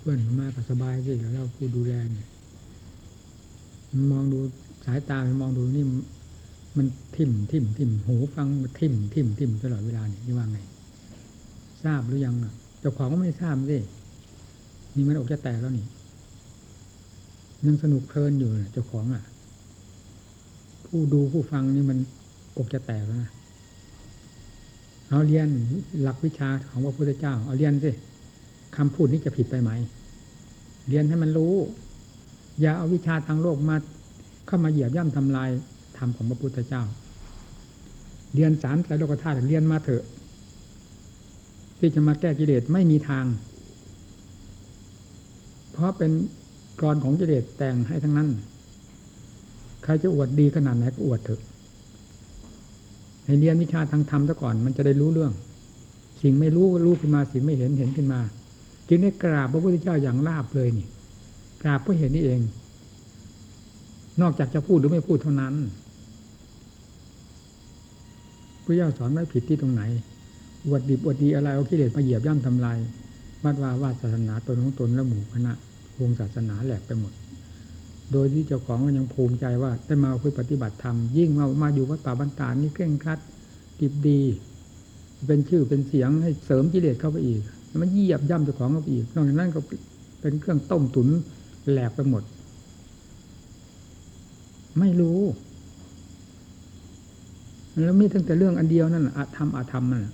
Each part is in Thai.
เพื่อนมาก็สบายสิแล้วเราผู้ดูแลเนี่ยมองดูสายตามันมองดูนี่มันทิ่มทิ่มทิ่มหูฟังมันทิ่มทิ่มทิ่มตลอดเวลาเนี่ยนี่ว่าไง ทราบหรือยังอะเจ้าของก็ไม่ทราบสินี่มันอกจะแตกแล้วนี่ยังสนุกเพลินอยู่น่ะเจ้าของอะ ผู้ดูผู้ฟังนี่มันอกจะแตกแล้วนะเอาเรียนหลักวิชาของพระพุทธเจ้า เอาเรียนสิ คำพูดนี้จะผิดไปไหม เรียนให้มันรู้ อย่าเอาวิชาทางโลกมาเข้ามาเหยียบย่ำทำลายธรรมของพระพุทธเจ้า เรียนสารไตรโลกธาตุเรียนมาเถอะ ที่จะมาแก้กิเลสไม่มีทาง เพราะเป็นกรอนของกิเลสแต่งให้ทั้งนั้น ใครจะอวดดีขนาดไหนก็อวดเถอะ ให้เรียนวิชาทางธรรมซะก่อนมันจะได้รู้เรื่อง สิ่งไม่รู้รู้ขึ้นมาสิ่งไม่เห็นเห็นขึ้นมา จึงได้กราบพระพุทธเจ้าอย่างราบเลยนี่กราบเพื่อเห็นนี่เอง นอกจากจะพูดหรือไม่พูดเท่านั้นพระเจ้าสอนไว้ผิดที่ตรงไหนอวดดีอวดดีอะไรเอากิเลสมาเหยียบย่ำทำลายวัดว่าวาศาสนาตนของตนและหมู่คณะวงศาสนาแหลกไปหมด โดยที่เจ้าของก็ยังภูมิใจว่าได้มาคุยปฏิบัติธรรมยิ่งมามาอยู่วัดป่าบรรดานี่เคร่งครัดดิบดี เป็นชื่อเป็นเสียงให้เสริมกิเลสเข้าไปอีก มันเหยียบย่ำเจ้าของเข้าไปอีกนอกจากนั้นก็เป็นเครื่องต้มตุ๋นแหลกไปหมด ไม่รู้แล้วมีตั้งแต่เรื่องอันเดียวนั่นอาธรรมอาธรรมนั่น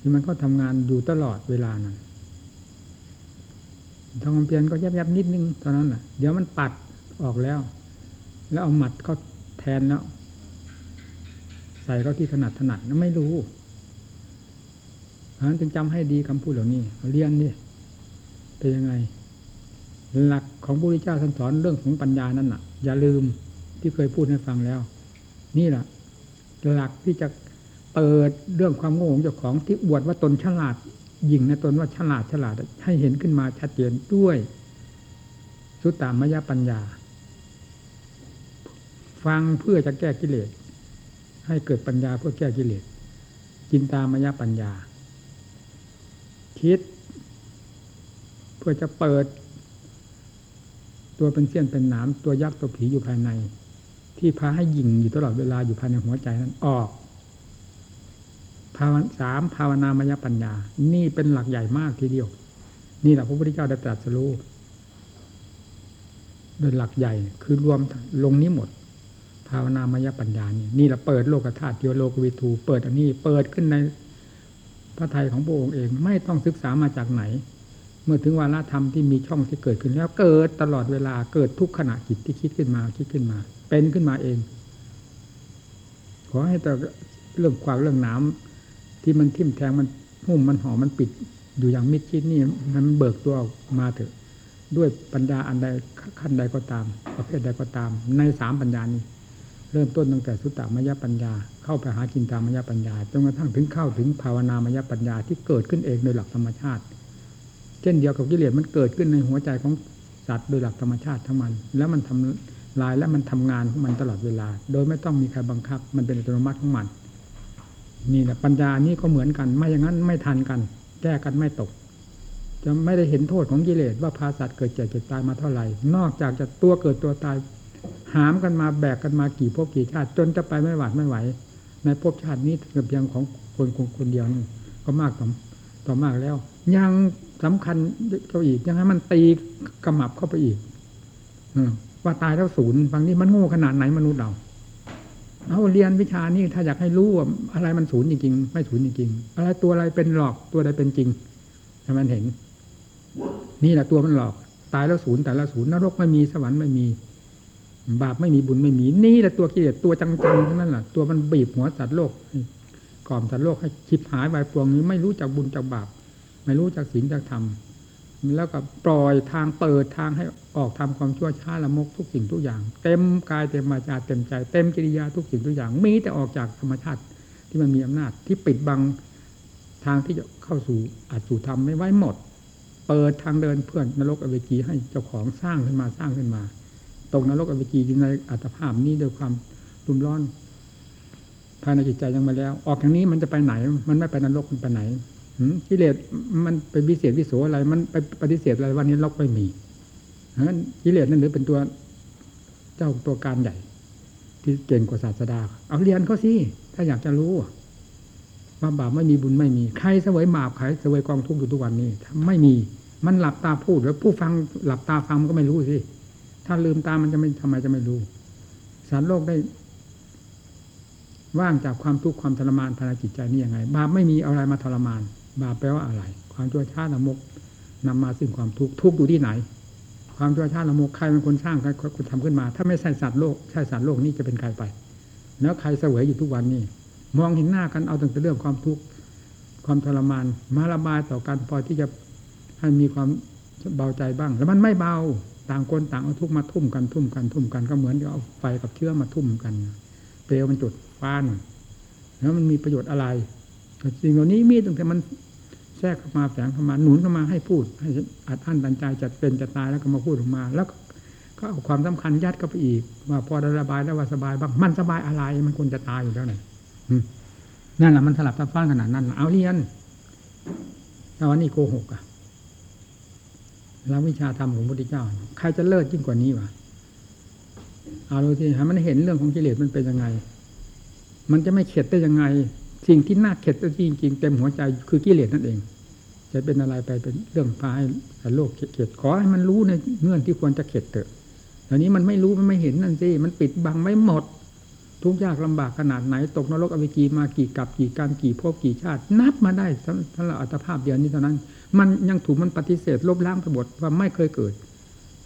ที่มันก็ทำงานอยู่ตลอดเวลานั้นทองคำเพียนก็ยับยับนิดนึงเท่านั้นแหละเดี๋ยวมันปัดออกแล้ว แล้วเอาหมัดเขาแทนแล้ว ใส่เขาที่ถนัดถนัดนั้นไม่รู้ะนั้นจึงจำให้ดีคำพูดเหล่านี้เรียนนี่เป็นยังไง หลักของพระพุทธเจ้าท่านสอนเรื่องของปัญญานั่นน่ะ อย่าลืมที่เคยพูดให้ฟังแล้ว นี่แหละหลักที่จะเปิดเรื่องความโง่ของเจ้าของที่อวดว่าตนฉลาดยิงในตนว่าฉลาดฉลาดให้เห็นขึ้นมาชัดเจนด้วยสุตตามยปัญญา ฟังเพื่อจะแก้กิเลส ให้เกิดปัญญาเพื่อแก้กิเลสจินตามยปัญญา คิด เพื่อจะเปิด ตัวเป็นเสี้ยนเป็นหนามตัวยักษ์ตัวผีอยู่ภายใน ที่พาให้ยิงอยู่ตลอดเวลาอยู่ภายในหัวใจนั้นออกภาวนสามภาวนามยปัญญา นี่เป็นหลักใหญ่มากทีเดียว นี่แหละพระพุทธเจ้าได้ตรัสรู้โดยหลักใหญ่คือรวมลงนี้หมด ภาวนามยปัญญานี่นี่แหละเปิดโลกธาตุโยโลกวิทูเปิดอันนี้เปิดขึ้นใน พระไทยของพระองค์เองไม่ต้องศึกษามาจากไหน เมื่อถึงวาระธรรมที่มีช่องที่เกิดขึ้นแล้วเกิดตลอดเวลาเกิดทุกขณะจิตที่คิดขึ้นมาคิดขึ้นมา เป็นขึ้นมาเอง ขอให้แต่เรื่องความเรื่องน้ำที่มันทิ่มแทงมันหุ้มมันห่อมันปิดอยู่อย่างมิดชิดนี่มันเบิกตัวออกมาเถอะ ด้วยปัญญาอันใดขั้นใดก็ตาม ประเภทใดก็ตาม ในสามปัญญานี้ เริ่มต้นตั้งแต่สุตตมยปัญญา เข้าไปหากินตามยปัญญาจนกระทั่งถึงเข้าถึงภาวนามยปัญญาที่เกิดขึ้นเองโดยหลักธรรมชาติ เช่นเดียวกับกิเลสมันเกิดขึ้นในหัวใจของสัตว์โดยหลักธรรมชาติทั้งมัน แล้วมันทำลายและมันทำงานของมันตลอดเวลา โดยไม่ต้องมีใครบังคับ มันเป็นอัตโนมัติของมัน นี่แหละปัญญานี้ก็เหมือนกัน ไม่อย่างนั้นไม่ทันกัน แก้กันไม่ตก จะไม่ได้เห็นโทษของกิเลสว่าพาสัตว์เกิดเจ็บเจ็บตายมาเท่าไหร่ นอกจากจะตัวเกิดตัวตาย หามกันมาแบกกันมากี่ภพกี่ชาติ จนจะไปไม่หวาดไม่ไหว ในภพชาตินี้เพียงของคนคนคนเดียวนี่ก็มากต่อต่อมากแล้ว ยังสำคัญเขาอีกยังให้มันตีกระหมับเข้าไปอีกอว่าตายแล้วศูนย์บางนี้มันโง่ขนาดไหนมนุษย์เราเอาเรียนวิชานี่ถ้าอยากให้รู้ว่าอะไรมันศูนย์จริงๆไม่ศูนย์จริงๆอะไรตัวอะไรเป็นหลอกตัวใดเป็นจริงให้มันเห็น นี่แหละตัวมันหลอก ตายแล้วศูนย์แต่ละศูนย์นรกไม่มีสวรรค์ไม่มี บาปไม่มีบุญไม่มีนี่แหละตัวกิเลสตัวจังๆทั้งนั้นแหละตัวมันบีบหัวสัตว์โลกกล่อมสัตว์โลกให้ชิบหายไปพวงนี้ไม่รู้จักบุญจากบาป ไม่รู้จักศีลจากธรรมแล้วก็ปล่อยทางเปิดทางให้ออกทำความชั่วช้าละมกทุกสิ่งทุกอย่าง เต็มกายเต็มมาจาเต็มใจ เต็มกิริยาทุกสิ่งทุกอย่าง มีแต่ออกจากธรรมชาติที่มันมีอำนาจที่ปิดบังทางที่จะเข้าสู่อาจสู่ธรรมไม่ไว้หมด เปิดทางเดินเพื่อนนรกอเวจีให้เจ้าของสร้างขึ้นมาสร้างขึ้นมา ตกนรกอเวจีอยู่ในอัตภาพนี้ด้วยความรุมร้อนภายในจิตใจยังมาแล้ว ออกทางนี้มันจะไปไหน มันไม่ไปนรกมันไปไหนกิเลสมันเป็นวิเศษวิโสอะไร มันไปปฏิเสธอะไรวันนี้ล็อกไม่มีเพราะฉะนั้นกิเลสนั่นหรือเป็นตัวเจ้าตัวการใหญ่ ที่เก่งกว่าศาสดา เอาเรียนเขาสิถ้าอยากจะรู้ว่าบาปไม่มีบุญไม่มี ใครเสวยบาปใครเสวยกองทุกข์อยู่ทุกวันนี้ไม่มี มันหลับตาพูดแล้วผู้ฟังหลับตาฟังมันก็ไม่รู้สิ ถ้าลืมตามันจะไม่ทำไมจะไม่รู้สารโลกได้ว่างจากความทุกข์ความทรมานภายในจิตใจนี่ยังไง บาปไม่มีอะไรมาทรมาน บาปแปลว่าอะไร ความชั่วช้าละมกนำมาซึ่งความทุกข์ทุกข์อยู่ที่ไหน ความชั่วช้าละมกใครเป็นคนสร้างใครคนทำขึ้นมา ถ้าไม่ใช่สัตว์โลกใช่สัตว์โลกนี่จะเป็นใครไป แล้วใครเสวยอยู่ทุกวันนี้ มองเห็นหน้ากันเอาตั้งแต่เรื่องความทุกข์ความทรมานมาระบายต่อกันพอที่จะให้มีความเบาใจบ้าง แล้วมันไม่เบา ต่างคนต่างเอาทุกมาทุ่มกันทุ่มกันทุ่มกันก็เหมือนกับเอาไฟกับเชื้อมาทุ่มกัน เปลวมันจุดฟ้านแล้วมันมีประโยชน์อะไรแต่สิ่งเหล่านี้มีตั้งแต่มันแทรกเข้ามาแฝงเข้ามาหนุนเข้ามาให้พูด ให้อัดอั้นตันใจจะเป็นจะตายแล้วก็มาพูดออกมา แล้วก็เอาความสำคัญยัดเข้าไปอีก ว่าพอระบายแล้วว่าสบายบ้างมันสบายอะไรมันควรจะตายอยู่แล้วไงนั่นแหละมันสลับซับซ้อนขนาดนั้นเอาเรียนแต่วันนี้โกหกอะ แล้ววิชาธรรมของพระพุทธเจ้า ใครจะเลิศยิ่งกว่านี้วะเอาดูสิให้มันเห็นเรื่องของกิเลสมันเป็นยังไง มันจะไม่เข็ดได้ยังไง สิ่งที่น่าเข็ดจริงๆเต็มหัวใจคือกิเลสนั่นเอง จะเป็นอะไรไปเป็นเรื่องพาให้โลกเข็ดขอให้มันรู้ในเงื่อนที่ควรจะเข็ดเถอะแต่นี้มันไม่รู้มันไม่เห็นนั่นสิมันปิดบังไม่หมด ทุกยากลำบากขนาดไหน ตกนรกอเวจีมากี่กับกี่การกี่ภพกี่ชาติ นับมาได้สำหรับอัตภาพเดียวนี้เท่านั้น มันยังถูกมันปฏิเสธลบล้างไปหมดว่าไม่เคยเกิด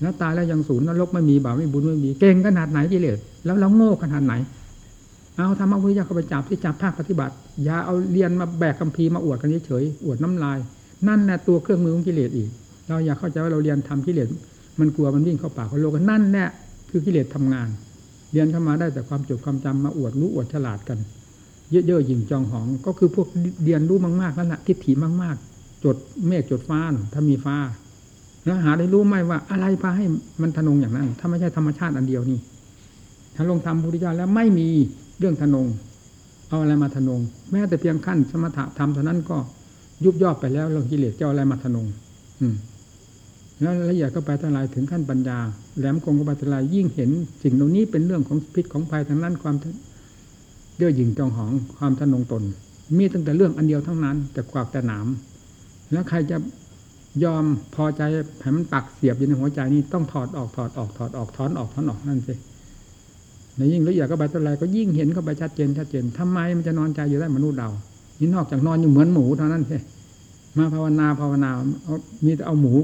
แล้วตายแล้วยังศูนย์นรกไม่มีบาปไม่บุญไม่มีเก่งขนาดไหนกิเลสแล้วเราโง่ขนาดไหน เอาธรรมะพุทธเจ้าเข้าไปจับที่จับภาคปฏิบัติ อย่าเอาเรียนมาแบกคัมภีร์มาอวดกันเฉยๆอวดน้ำลาย นั่นแหละตัวเครื่องมือของกิเลสอีก เราอยากเข้าใจว่าเราเรียนทำกิเลสมันกลัวมันวิ่งเข้าป่าเข้าโลกนั่นแหละคือกิเลสทำงาน เรียนเข้ามาได้แต่ความจดความจำมาอวดรู้อวดฉลาดกัน เยอะๆยิ่งจองหอง ก็คือพวกเรียนรู้มากๆนั่นแหละทิฏฐิมาก ๆ จดเมฆจดฟ้าถ้ามีฟ้า แล้วหาได้รู้ไหมว่าอะไรพาให้มันทะนงอย่างนั้น ถ้าไม่ใช่ธรรมชาติอันเดียวนี่ถ้าลงธรรมพุทธเจ้าแล้วไม่มีเรื่องทะนง เอาอะไรมาทะนง แม้แต่เพียงขั้นสมถะธรรมเท่านั้นก็ยุบย่อไปแล้วเรื่องกิเลสเจ้าอะไรมาทะนง อืม แล้วละเอียดก็ไปทลายถึงขั้นปัญญา แหลมคงก็ไปทลายยิ่งเห็น สิ่งเหล่านี้เป็นเรื่องของพิษของภัยทางนั้นความเย่อหยิ่งจองหองความทะนงตน มีตั้งแต่เรื่องอันเดียวทั้งนั้น แต่กวากแต่หนามแล้วใครจะยอมพอใจให้มันปักเสียบอยู่ในหัวใจนี่ต้องถอดออกถอดออกถอดออกถอนออกถอนออกนั่นสิในยิ่งละเอียดก็ไปเท่าไรก็ยิ่งเห็นเข้าไปชัดเจนชัดเจนทำไมมันจะนอนใจอยู่ได้มนุษย์เรานี่นอกจากนอนอยู่เหมือนหมูเท่านั้นสิมาภาวนาภาวนาเอามีแต่เอาหมู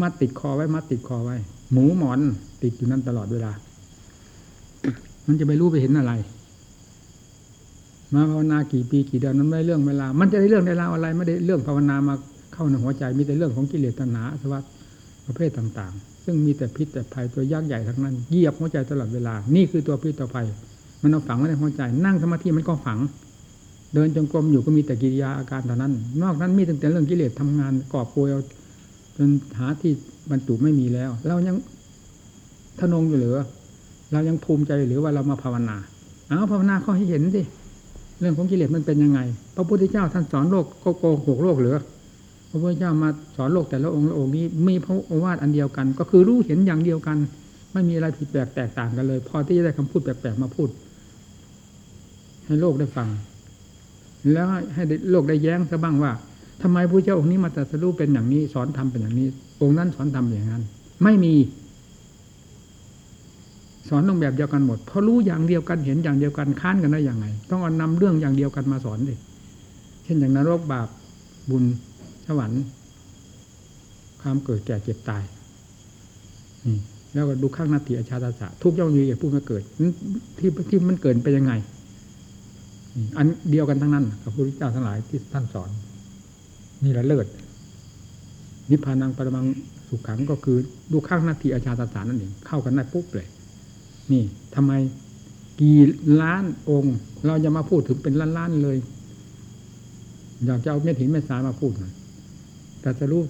มัดติดคอไว้ มัดติดคอไว้ หมูหมอนติดอยู่นั่นตลอดเวลา มันจะไปรู้ไปเห็นอะไร มาภาวนากี่ปีกี่เดือนนั้นไม่เรื่องเวลา มันจะได้เรื่องได้ราวอะไร ไม่ได้เรื่องภาวนามาเข้าในหัวใจมีแต่เรื่องของกิเลสตัณหาสวัสดประเภทต่าง ๆ ซึ่งมีแต่พิษแต่ภัยตัวยักษ์ใหญ่ทั้งนั้นเหยียบหัวใจตลอดเวลา นี่คือตัวพิษตัวภัย มันเอาฝังไว้ในหัวใจ นั่งสมาธิมันก็ฝัง เดินจงกรมอยู่ก็มีแต่กิริยาอาการเท่านั้น นอกนั้นมีตั้งแต่เรื่องกิเลสทำงานกอบโกยเอา จนหาที่บรรจุไม่มีแล้ว เรายังทะนงอยู่หรือเรายังภูมิใจหรือว่าเรามาภาวนาเอาภาวนาเขาให้เห็นสิเรื่องของกิเลสมันเป็นยังไง พระพุทธเจ้าท่านสอนโลกก็โกหกโลกหรือพระพุทธเจ้ามาสอนโลกแต่ละองค์ละองค์นี้มีพระโอวาทอันเดียวกัน ก็คือรู้เห็นอย่างเดียวกัน ไม่มีอะไรผิดแปลกแตกต่างกันเลย พอที่จะได้คำพูดแปลกๆมาพูด ให้โลกได้ฟัง แล้วให้โลกได้แย้งซะบ้างว่า ทำไมพระเจ้าองค์นี้มาตรัสรู้เป็นอย่างนี้ สอนทำเป็นอย่างนี้ องค์นั้นสอนทำอย่างนั้น ไม่มี สอนตรงแบบเดียวกันหมด เพราะรู้อย่างเดียวกันเห็นอย่างเดียวกันค้านกันได้อย่างไง ต้องเอานำเรื่องอย่างเดียวกันมาสอนดิเช่นอย่างนรกบาปบุญสวรรค์ความเกิดแก่เจ็บตายนี่แล้วก็ดูข้างนาทีอาชาตาสะทุกย่อมมีอย่าพูดมาเกิดที่ที่มันเกิดไปยังไง อันเดียวกันทั้งนั้นกับพระพุทธเจ้าทั้งหลายที่ท่านสอน นี่ละเลิศนิพพานังปรมังสุขขังก็คือดูข้างนาทีอาชาตสารนั่นเองเข้ากันได้ปุ๊บเลย นี่ทำไมกี่ล้านองค์ เราจะมาพูดถึงเป็นล้านๆเลย อยากจะเอาเม็ดหินเม็ดทรายมาพูดหน่อยแต่จะรู้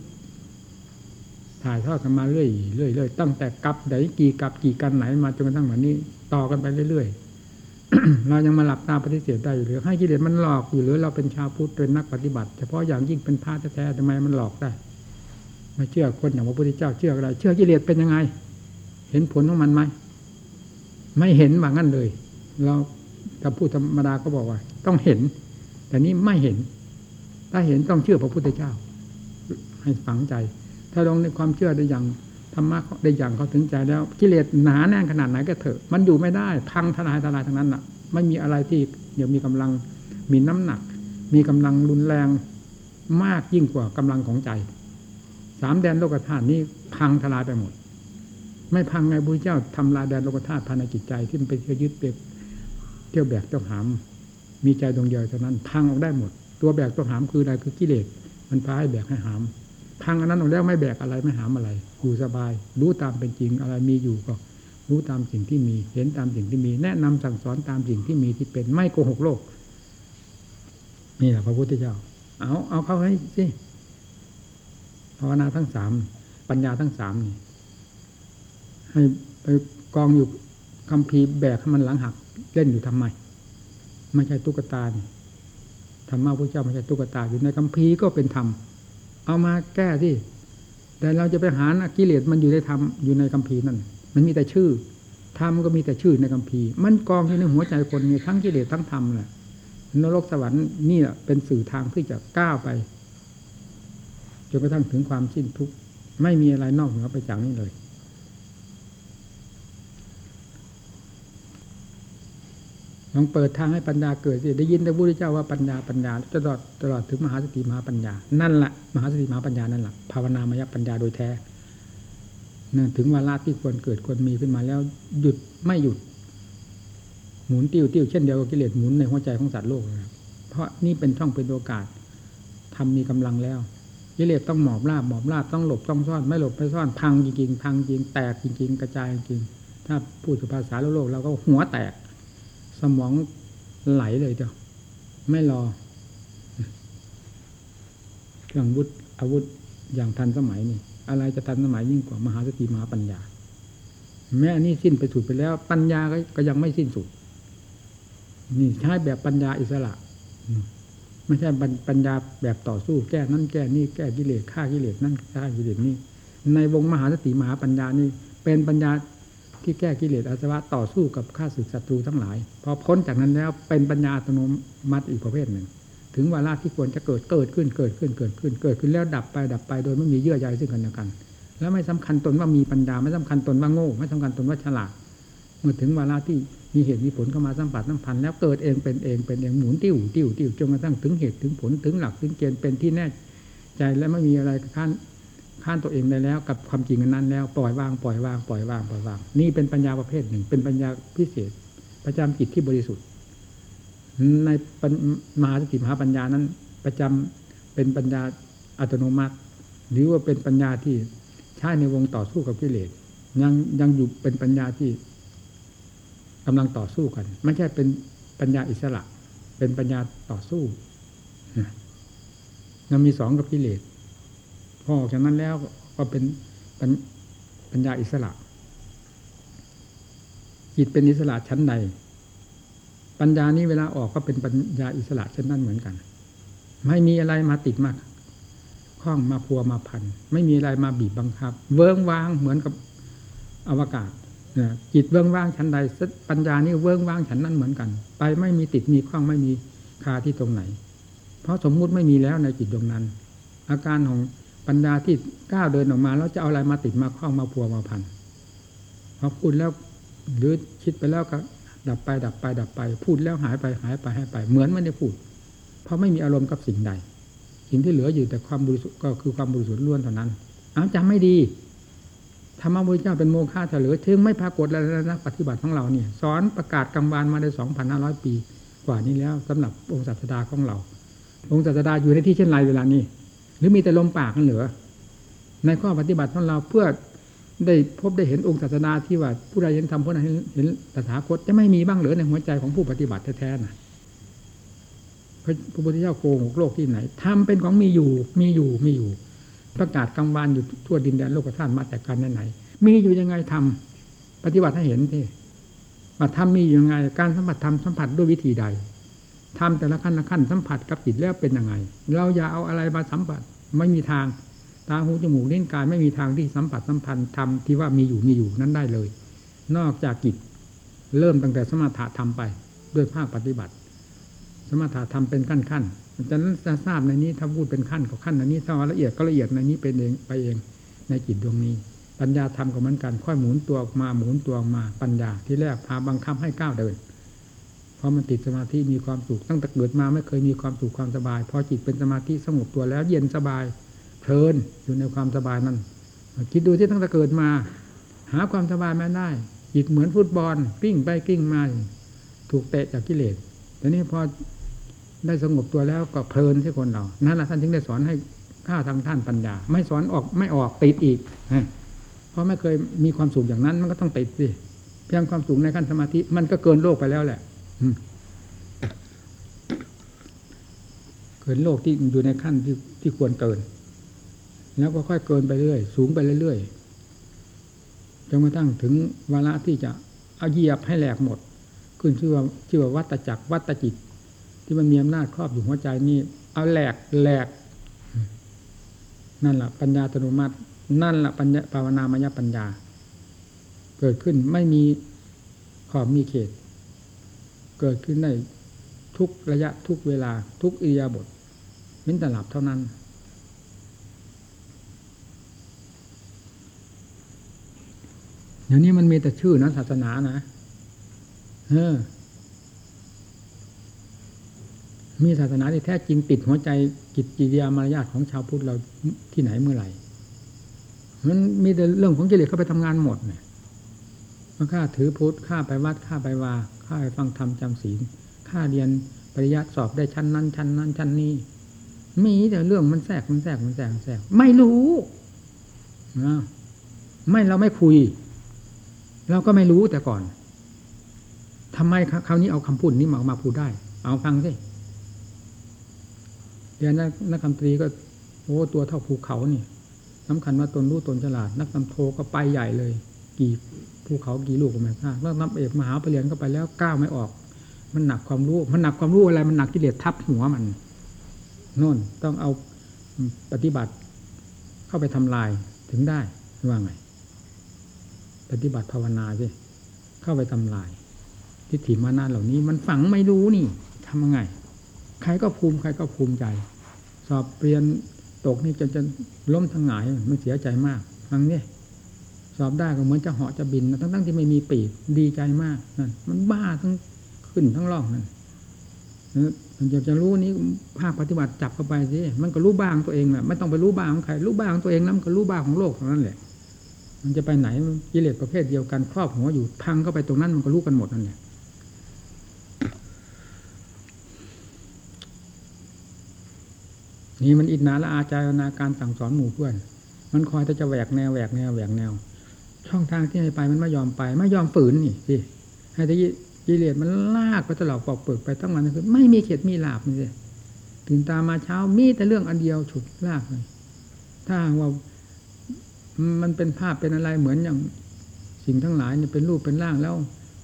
ถ่ายทอดกันมาเรื่อยเรื่อยเรื่อยตั้งแต่กับไหนกี่กับกี่กันไหนมาจนกระทั่งวันนี้ ต่อกันไปเรื่อยๆ เรายังมาหลับตาปฏิเสธได้อยู่หรือ ให้กิเลสมันหลอกอยู่หรือเราเป็นชาวพุทธเป็นนักปฏิบัติ เฉพาะอย่างยิ่งเป็นพระแท้ๆทำไมมันหลอกได้ไม่เชื่อคนอย่างพระพุทธเจ้าเชื่ออะไร เชื่อกิเลสเป็นยังไง เห็นผลของมันไหมไม่เห็นว่างั้นเลย เราถ้าพูดธรรมดาก็บอกว่า ต้องเห็น แต่นี้ไม่เห็น ถ้าเห็นต้องเชื่อพระพุทธเจ้า ให้ฝังใจ ถ้าลงในความเชื่อได้อย่าง ธรรมะได้อย่างเขาถึงใจแล้ว กิเลสหนาแน่นขนาดไหนก็เถอะ มันอยู่ไม่ได้ พังทลายทลายทั้งนั้นอะ ไม่มีอะไรที่เดี๋ยวมีกำลังมีน้ำหนัก มีกำลังรุนแรงมากยิ่งกว่ากำลังของใจ สามแดนโลกธาตุนี้พังทลายไปหมด ไม่พังไงบุญเจ้าทำลายแดนโลกธาตุภายในจิตใจที่มันไปเที่ยวยึดเปกเที่ยวแบกเที่ยวหาม มีใจดวงเดียวเท่านั้น พังออกได้หมด ตัวแบกตัวหามคืออะไรคือกิเลสมันพาให้แบกให้หาม พังอันนั้นออกแล้วไม่แบกอะไรไม่หามอะไร อยู่สบาย รู้ตามเป็นจริงอะไรมีอยู่ก็ รู้ตามสิ่งที่มี เห็นตามสิ่งที่มี แนะนำสั่งสอนตามสิ่งที่มีที่เป็นไม่โกหกโลก นี่แหละพระพุทธเจ้า เอาเอาเข้าให้สิภาวนาทั้งสามปัญญาทั้งสามนี่ให้ไปกองอยู่คำพีร์แบกให้มันหลังหักเล่นอยู่ทำไม ไม่ใช่ตุ๊กตาธรรมะพระเจ้าไม่ใช่ตุ๊กตาอยู่ในคำพีรก็เป็นธรรม เอามาแก้ที่ แต่เราจะไปหานะกิเลสมันอยู่ในธรรมอยู่ในคำพีร์นั่น มันมีแต่ชื่อธรรมก็มีแต่ชื่อในคำพีร์ มันกองอยู่ในหัวใจคนมีทั้งกิเลสทั้งธรรมแหละนรกสวรรค์นี่แหละเป็นสื่อทางที่จะก้าวไปจนกระทั่งถึงความสิ้นทุกข์ไม่มีอะไรนอกเหนือไปจากนี้เลย ลองเปิดทางให้ปัญญาเกิดสิได้ยินแต่พระพุทธเจ้าว่าปัญญาปัญญาตลอดตลอดถึงมหาสติมหาปัญญา นั่นแหละมหาสติมหาปัญญานั่นแหละภาวนามยปัญญาโดยแท้นั่นถึงวาระที่ควรเกิดควรมีขึ้นมาแล้วหยุดไม่หยุด หมุนติ้วติ้วเช่นเดียวกับกิเลสหมุนในหัวใจของสัตว์โลกนะครับเพราะนี่เป็นช่องเป็นโอกาสทำมีกำลังแล้วกิเลสต้องหมอบราบหมอบราบต้องหลบต้องซ่อนไม่หลบไม่ซ่อนพังจริงๆพังจริงแตกจริง ๆ กระจายจริงถ้าพูดภาษาโลกเราก็หัวแตก สมองไหลเลยเจ้าไม่รอ เครื่องวุธอาวุธอย่างทันสมัยนี่ อะไรจะทันสมัยยิ่งกว่ามหาสติมหาปัญญา แม้อันนี้สิ้นไปสุดไปแล้ว ปัญญาก็ยังไม่สิ้นสุด นี่ใช้แบบปัญญาอิสระไม่ใช่ปัญญาแบบต่อสู้แก้นั่นแก้นี่แก้กิเลสฆ่ากิเลสนั่นฆ่ากิเลสนี่ในวงมหาสติมหาปัญญานี่เป็นปัญญา ที่แก้กิเลสอาสวะต่อสู้กับข้าศึกศัตรูทั้งหลาย พอพ้นจากนั้นแล้วเป็นปัญญาอัตโนมัติอีกประเภทหนึ่ง ถึงเวลาที่ควรจะเกิดเกิดขึ้นเกิดขึ้นเกิดขึ้น เกิดขึ้นแล้วดับไปดับไปโดยไม่มีเยื่อใยซึ่งกันและกัน แล้วไม่สำคัญตนว่ามีปัญญาไม่สำคัญตนว่าโง่ ไม่สำคัญตนว่าฉลาดเมื่อถึงเวลาที่มีเหตุมีผลเข้ามาสัมผัสสัมพันธ์แล้วเกิดเองเป็นเองเป็นเองหมุนติ้วติ้วติ้วจนกระทั่งถึงเหตุถึงผลถึงหลักถึงเกณฑ์เป็นที่แน่ใจและไม่มีอะไรขั้น ข้านตัวเองได้แล้ว กับความจริงนั้นแล้วปล่อยวางปล่อยวางปล่อยวางปล่อยวาง นี่เป็นปัญญาประเภทหนึ่ง เป็นปัญญาพิเศษ ประจำจิตที่บริสุทธิ์ ในมหาสติมหาปัญญานั้น ประจำเป็นปัญญาอัตโนมัติ หรือว่าเป็นปัญญาที่ใช้ในวงต่อสู้กับกิเลสยังยังอยู่เป็นปัญญาที่กำลังต่อสู้กัน ไม่ใช่เป็นปัญญาอิสระ เป็นปัญญาต่อสู้ยังมีสองกับกิเลส พอออกจากนั้นแล้วก็เป็นปัญญาอิสระ จิตเป็นอิสระชั้นใด ปัญญานี้เวลาออกก็เป็นปัญญาอิสระเช่นนั้นเหมือนกัน ไม่มีอะไรมาติดมากข้องมาพัวมาพัน ไม่มีอะไรมาบีบบังคับ เวิ้งว้างเหมือนกับอวกาศจิตเวิ้งว่างชั้นใดปัญญานี้เวิ้งว่างชั้นนั้นเหมือนกัน ไปไม่มีติดมีข้องไม่มีคาที่ตรงไหน เพราะสมมุติไม่มีแล้วในจิตดวงนั้น อาการของ ปัญญาที่ก้าวเดินออกมาแล้วจะเอาอะไรมาติดมาคล้องมาพัวมาพันพอพูดแล้วหรือคิดไปแล้วก็ ดับไป ดับไป ดับไป พูดแล้วหายไปหายไปหายไป เหมือนไม่ได้พูด เพราะไม่มีอารมณ์กับสิ่งใด สิ่งที่เหลืออยู่แต่ความบริสุทธิ์ก็คือความบริสุทธิ์ล้วนเท่านั้นเอาจำไม่ดีธรรมะพุทธเจ้าเป็นโมฆะเฉลยถึงไม่ปรากฏแล้วนะปฏิบัติของเราเนี่ย สอนประกาศกำวานมาได้สองพันห้าร้อยปี กว่านี้แล้วสำหรับองค์ศาสดาของเรา องค์ศาสดาอยู่ในที่เช่นไรเวลานี้ รือมีแต่ลมปากกันเหลือในข้อปฏิบัติของเราเพื่อได้พบได้เห็นองค์ศาสดาที่ว่าผู้ใดเห็นธรรมผู้นั้นเห็นตถาคตจะไม่มีบ้างเหลือในหัวใจของผู้ปฏิบัติแท้ๆนะพระพุทธเจ้าโกงโลกที่ไหนทำเป็นของมีอยู่ มีอยู่มีอยู่ ประกาศกลางวานอยู่ทั่วดินแดนโลกธาตุมาแต่การไหนมีอยู่ยังไงทำปฏิบัติให้เห็นที่ว่าธรรมมีอยู่ยังไง การสัมผัสธรรมสัมผัสด้วยวิธีใดธรรมแต่ละขั้นละขั้นสัมผัสกับจิตแล้วเป็นยังไง เราอย่าเอาอะไรมาสัมผัส ไม่มีทางตาหูจมูกลิ้นกายไม่มีทางที่สัมผัสสัมพันธ์ธรรมที่ว่ามีอยู่มีอยู่นั้นได้เลย นอกจากจิตเริ่มตั้งแต่สมถะธรรมไปด้วยภาคปฏิบัติ สมถะธรรมเป็นขั้นขั้นๆจะนั้นจะทราบในนี้ถ้าพูดเป็นขั้นก็ขั้นในนี้ถ้าละเอียดก็ละเอียดในนี้เป็นเองไปเองในจิตดวงนี้ ปัญญาธรรมก็เหมือนกันค่อยหมุนตัวออกมาหมุนตัวออกมาปัญญาที่แรกพาบังคับให้ก้าวเดิน พราะมันติดสมาธิมีความสุขตั้งแต่เกิดมาไม่เคยมีความสุขความสบายพอจิตเป็นสมาธิสงบตัวแล้วเย็นสบายเพลินอยู่ในความสบายนั้นคิดดูที่ตั้งแต่เกิดมา หาความสบายไม่ได้จิตเหมือนฟุตบอลกิ้งไปกิ้งมา ถูกเตะจากกิเลสแต่นี้พอได้สงบตัวแล้วก็เพลินที่คนเรานั่นแหละท่านถึงได้สอนให้ข้าทางท่านปัญญา ไม่สอนออกไม่ออกติดอีกเพราะไม่เคยมีความสุขอย่างนั้น มันก็ต้องติดสิเพียงความสุขในขั้นสมาธิมันก็เกินโลกไปแล้วแหละ เกินโลกที่อยู่ในขั้นที่ที่ควรเกิน แล้วก็ค่อยเกินไปเรื่อยสูงไปเรื่อยๆจนกระทั่งถึงวาระที่จะเอาเหยียบให้แหลกหมด ขึ้นชื่อว่าชื่อว่าวัตจักรวัตจิต ที่มันมีอำนาจครอบอยู่หัวใจนี่เอาแหลกแหลก นั่นแหละปัญญาตโนมัตินั่นแหละปัญญาภาวนามยปัญญา เกิดขึ้นไม่มีขอบมีเขต เกิดขึ้นได้ทุกระยะทุกเวลา ทุกอิริยาบถเว้นแต่หลับเท่านั้นอย่างนี้มันมีแต่ชื่อนะศาสนานะเออมีศาสนาที่แท้จริงติดหัวใจกิจกิริยามารยาทของชาวพุทธเราที่ไหนเมื่อไหร่มันมีแต่เรื่องของกิเลสเข้าไปทำงานหมดเนี่ย ข้าถือพุทธข้าไปวัดข้าไปวาข้าไปฟังธรรมจำศีลข้าเรียนปริยัติสอบได้ชั้นนั้น ชั้นนั้น ชั้นนี้ มีแต่เรื่องมันแทรกมันแทรกมันแทรกมันแทรกไม่รู้นะไม่เราไม่คุย เราก็ไม่รู้แต่ก่อนทำไมคราวนี้เอาคำพูดนี้มามาพูดได้ เอาฟังสิเรียนนักนักคำตรีก็โอ้ตัวเท่าภูเขานี่สำคัญว่าตนรู้ตนฉลาด นักนำโทก็ไปใหญ่เลย กี่ภูเขากี่ลูกก็ไม่ทราบแล้วนับเอกมหาปรริญญาก็ไปแล้วก้าวไม่ออก มันหนักความรู้ มันหนักความรู้อะไร มันหนักกิเลสทับหัวมันโน่นต้องเอาปฏิบัติเข้าไปทำลายถึงได้ว่าไง ปฏิบัติภาวนาสิเข้าไปทำลาย ทิฏฐิมานะเหล่านี้ มันฝังไม่รู้นี่ทำยังไง ใครก็ภูมิใครก็ภูมิใจ สอบเรียนตกนี่จะจะล้มทั้งหงายมันเสียใจมากฟังนี่ส อบได้ก็เหมือนจะเหาะจะบินทั้งทั้งที่ไม่มีปีกดีใจมากนั่นมันบ้าทั้งขึ้นทั้งล่องนั่นอยากจะรู้นี้ภาคปฏิบัติจับเข้าไปสิมันก็รู้บ้างตัวเองแหละไม่ต้องไปรู้บ้างของใครรู้บ้างตัวเองแล้วมันก็รู้บ้างของโลกเท่านั้นแหละ มันจะไปไหนกิเลสประเภทเดียวกันครอบหัวอยู่พังเข้าไปตรงนั้นมันก็รู้กันหมดนั่นแหละนี่มันอิจนาละอาใจนาการสั่งสอนหมู่เพื่อน มันคอยแต่จะแหวกแนวแหวกแนวแหวกแนว ช่องทางที่ให้ไปมันไม่ยอมไปไม่ยอมฝืนนี่สิให้แต่กิเลสมันลากไปตลอดปอกเปิกไปตั้งวันคือไม่มีเข็ดมีหลาบนี่สิตื่นตามาเช้ามีแต่เรื่องอันเดียวฉุดลากเลยถ้าว่ามันเป็นภาพเป็นอะไรเหมือนอย่างสิ่งทั้งหลายเนี่ยเป็นรูปเป็นร่างแล้ว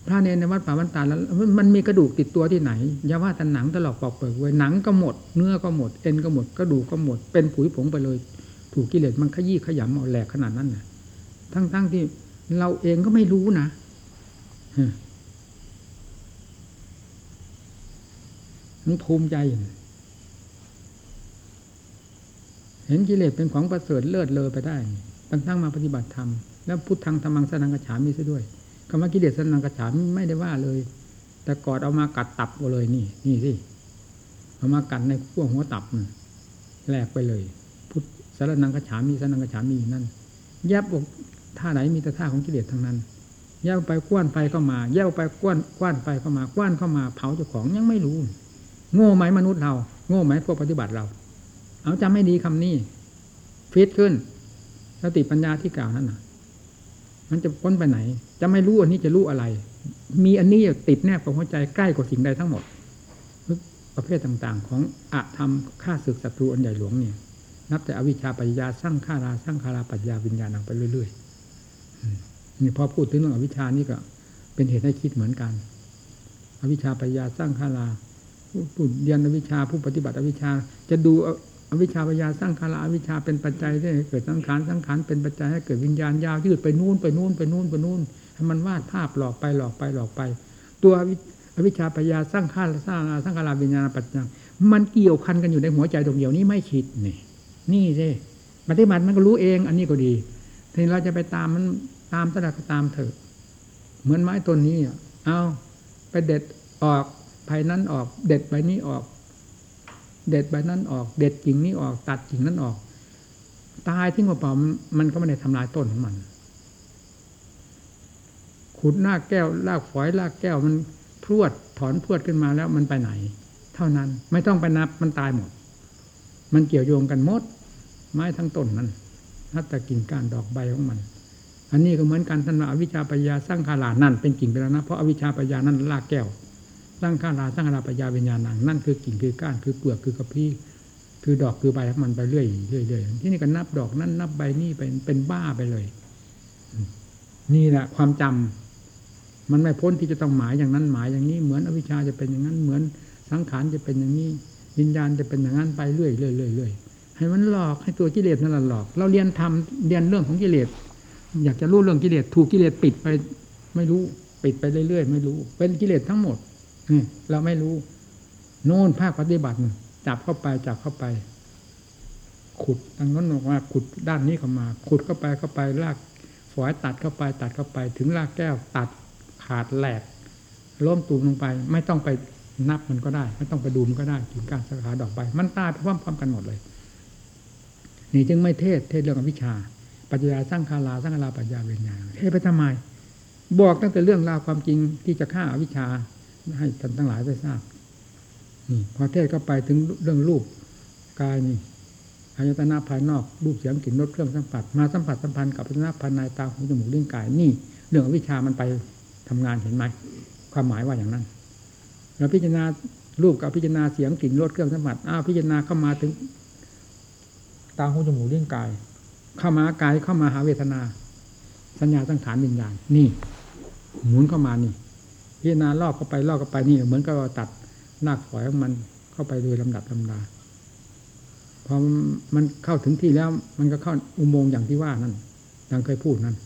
พระเนรในวัดป่าวันตาแล้วมันมีกระดูกติดตัวที่ไหนอย่าว่าแต่หนังตลอดปอกเปิดไว้หนังก็หมด เนื้อก็หมด เอ็นก็หมดกระดูกก็หมด เป็นผุยผงไปเลย ถูกกิเลสมันขยี้ขยำเอาแหลกขนาดนั้นน่ะ ทั้งๆทที่เราเองก็ไม่รู้นะมันภูมิใจ เห็นกิเลสเป็นของประเสริฐเลิศเลอไปได้ตั้งตั้งมาปฏิบัติธรรม แล้วพุทธังธรรมังสนังกระฉามีซะด้วยคำว่ากิเลสสนังกระฉามไม่ได้ว่าเลย แต่กอดเอามากัดตับเอาเลยนี่ นี่สิเอามากัดในขั้วหัวตับแหลกไปเลย พุทธสารนังกระฉามีสนังกระฉามีนั่นแยบบอก ท่าไหนมีแต่ท่าของกิเลสทั้งนั้น แยบไปกว้านไปเข้ามา แยบไปกว้านกว้านไปเข้ามากว้านเข้ามาเผาเจ้าของยังไม่รู้ โง่ไหมมนุษย์เรา โง่ไหมพวกปฏิบัติเรา เอาจำไม่ดีคำนี้ฟิตขึ้นสติปัญญาที่กล่าวนั้นน่ะ มันจะพ้นไปไหน จะไม่รู้อันนี้จะรู้อะไร มีอันนี้ติดแนบกับหัวใจใกล้กว่าสิ่งใดทั้งหมดประเภทต่าง ๆ ของอะธรรมฆ่าศึกศัตรูอันใหญ่หลวงเนี่ยนับแต่อวิชชาปัญญาสร้างฆาราสร้างคาราปัญญาวิญญาณไปเรื่อย ๆ นี่พอพูดถึงเรื่องอวิชชานี่ก็ เป็นเหตุให้คิดเหมือนกัน อวิชชาปัญญาสร้างขาราผู้เรียนอวิชชาผู้ปฏิบัติอวิชชา จะดูอวิชชาปัญญาสร้างขาราอวิชชาเป็นปัจจัยที่ให้เกิดสังขารสังขารเป็นปัจจัยให้เกิดวิญญาณยาวยืดไปนู่นไปนู่นไปนู่นไปนู่นให้มันวาดภาพหลอกไปหลอกไปหลอกไป ตัวอวิชชาปัญญาสร้างขาราสร้างสร้างขาราวิญญาณปัจจัยมันเกี่ยวพันกันอยู่ในหัวใจดวงเดียวนี้ไม่คิดนี่นี่สิปฏิบัติมันก็รู้เอง อันนี้ก็ดี ทีนี้เราจะไปตามมันตามตลาดก็ตามเถอะ เหมือนไม้ต้นนี้อเอาไปเด็ดออกภายนั้นออก เด็ดใบนี้ออก เด็ดใบนั้นออก เด็ดกิ่งนี้ออก ตัดกิ่งนั้นออก ตายทิ้งเปล่ามันมันก็ไม่ได้ทำลายต้นของมัน ขุดหน้าแก้วลากฝอยลากแก้วมันพรวดถอนพรวดขึ้นมาแล้วมันไปไหน เท่านั้นไม่ต้องไปนับมันตายหมด มันเกี่ยวโยงกันหมด ไม้ทั้งต้นนั้น นับแต่กิ่งก้านดอกใบของมัน อันนี้ก็เหมือนกันท่านว่าอวิชชาปัญญาสร้างคารานั่นเป็นกิ่งไปแล้วนะเพราะอวิชชาปัญญานั่นลากแก้วสร้างคาราสร้างคาราปัญญาวิญญาณังนั่นคือกิ่งคือก้านคือเปลือกคือกระพี้คือดอกคือใบของมันไปเรื่อยเรื่อยเรื่อยที่นี่ก็นับดอกนั่นนับใบนี่เป็นเป็นบ้าไปเลย นี่แหละความจำมันไม่พ้นที่จะต้องหมายอย่างนั้นหมายอย่างนี้เหมือนอวิชชาจะเป็นอย่างนั้นเหมือนสังขารจะเป็นอย่างนี้วิญญาณจะเป็นอย่างนั้นไปเรื่อยเรื่อยเรื่อยเรื่อย ให้มันหลอกให้ตัวกิเลสนั่นแหละหลอก เราเรียนทำเรียนเรื่องของกิเลสอยากจะรู้เรื่องกิเลสถูกกิเลสปิดไป ไม่รู้ปิดไปเรื่อยๆไม่รู้ เป็นกิเลสทั้งหมดนี่เราไม่รู้ โน่นภาคปฏิบัติจับเข้าไปจับเข้าไป ขุดทางนั้นออกมาขุดด้านนี้เข้ามา ขุดเข้าไปเข้าไปลากฝอยตัดเข้าไปตัดเข้าไป ถึงลากแก้วตัดขาดแหลกล้มตูมลงไป ไม่ต้องไปนับมันก็ได้ ไม่ต้องไปดูมันก็ได้ถึงการสาขาดอกไป มันตายพร้อมๆกันหมดเลย นี่จึงไม่เทศเทศเรื่องอวิชชา ปัจจยาสร้างคาราสร้างคาราปัญญาเวียญญาเทศไปทำไม บอกตั้งแต่เรื่องราวความจริงที่จะฆ่าอวิชชาให้ท่านทั้งหลายได้ทราบนี่พอเทศก็ไปถึงเรื่องรูปกายนี่อายตนะภายนอกรูปเสียงกลิ่นรสเครื่องสัมผัสมาสัมผัสสัมพันธ์กับอายตนะภายในตาหูจมูกลิ้นกายนี่ เรื่องอวิชชามันไปทำงานเห็นไหมความหมายว่าอย่างนั้นเราพิจารณารูปกับพิจารณาเสียงกลิ่นรสเครื่องสัมผัสอ้าวพิจารณาเข้ามาถึง ตาหูจมูกเลิ้นกาย เข้ามากายเข้ามาหาเวทนา สัญญาสังขารวิญญาณนี่ หมุนเข้ามานี่พิจารณารอบเข้าไปรอบเข้าไปนี่ เหมือนกับเราตัดรากฝอยของมันเข้าไปโดยลำดับลำดาพอมันเข้าถึงที่แล้ว มันก็เข้าอุโมงค์อย่างที่ว่านั่นดังเคยพูดนั่น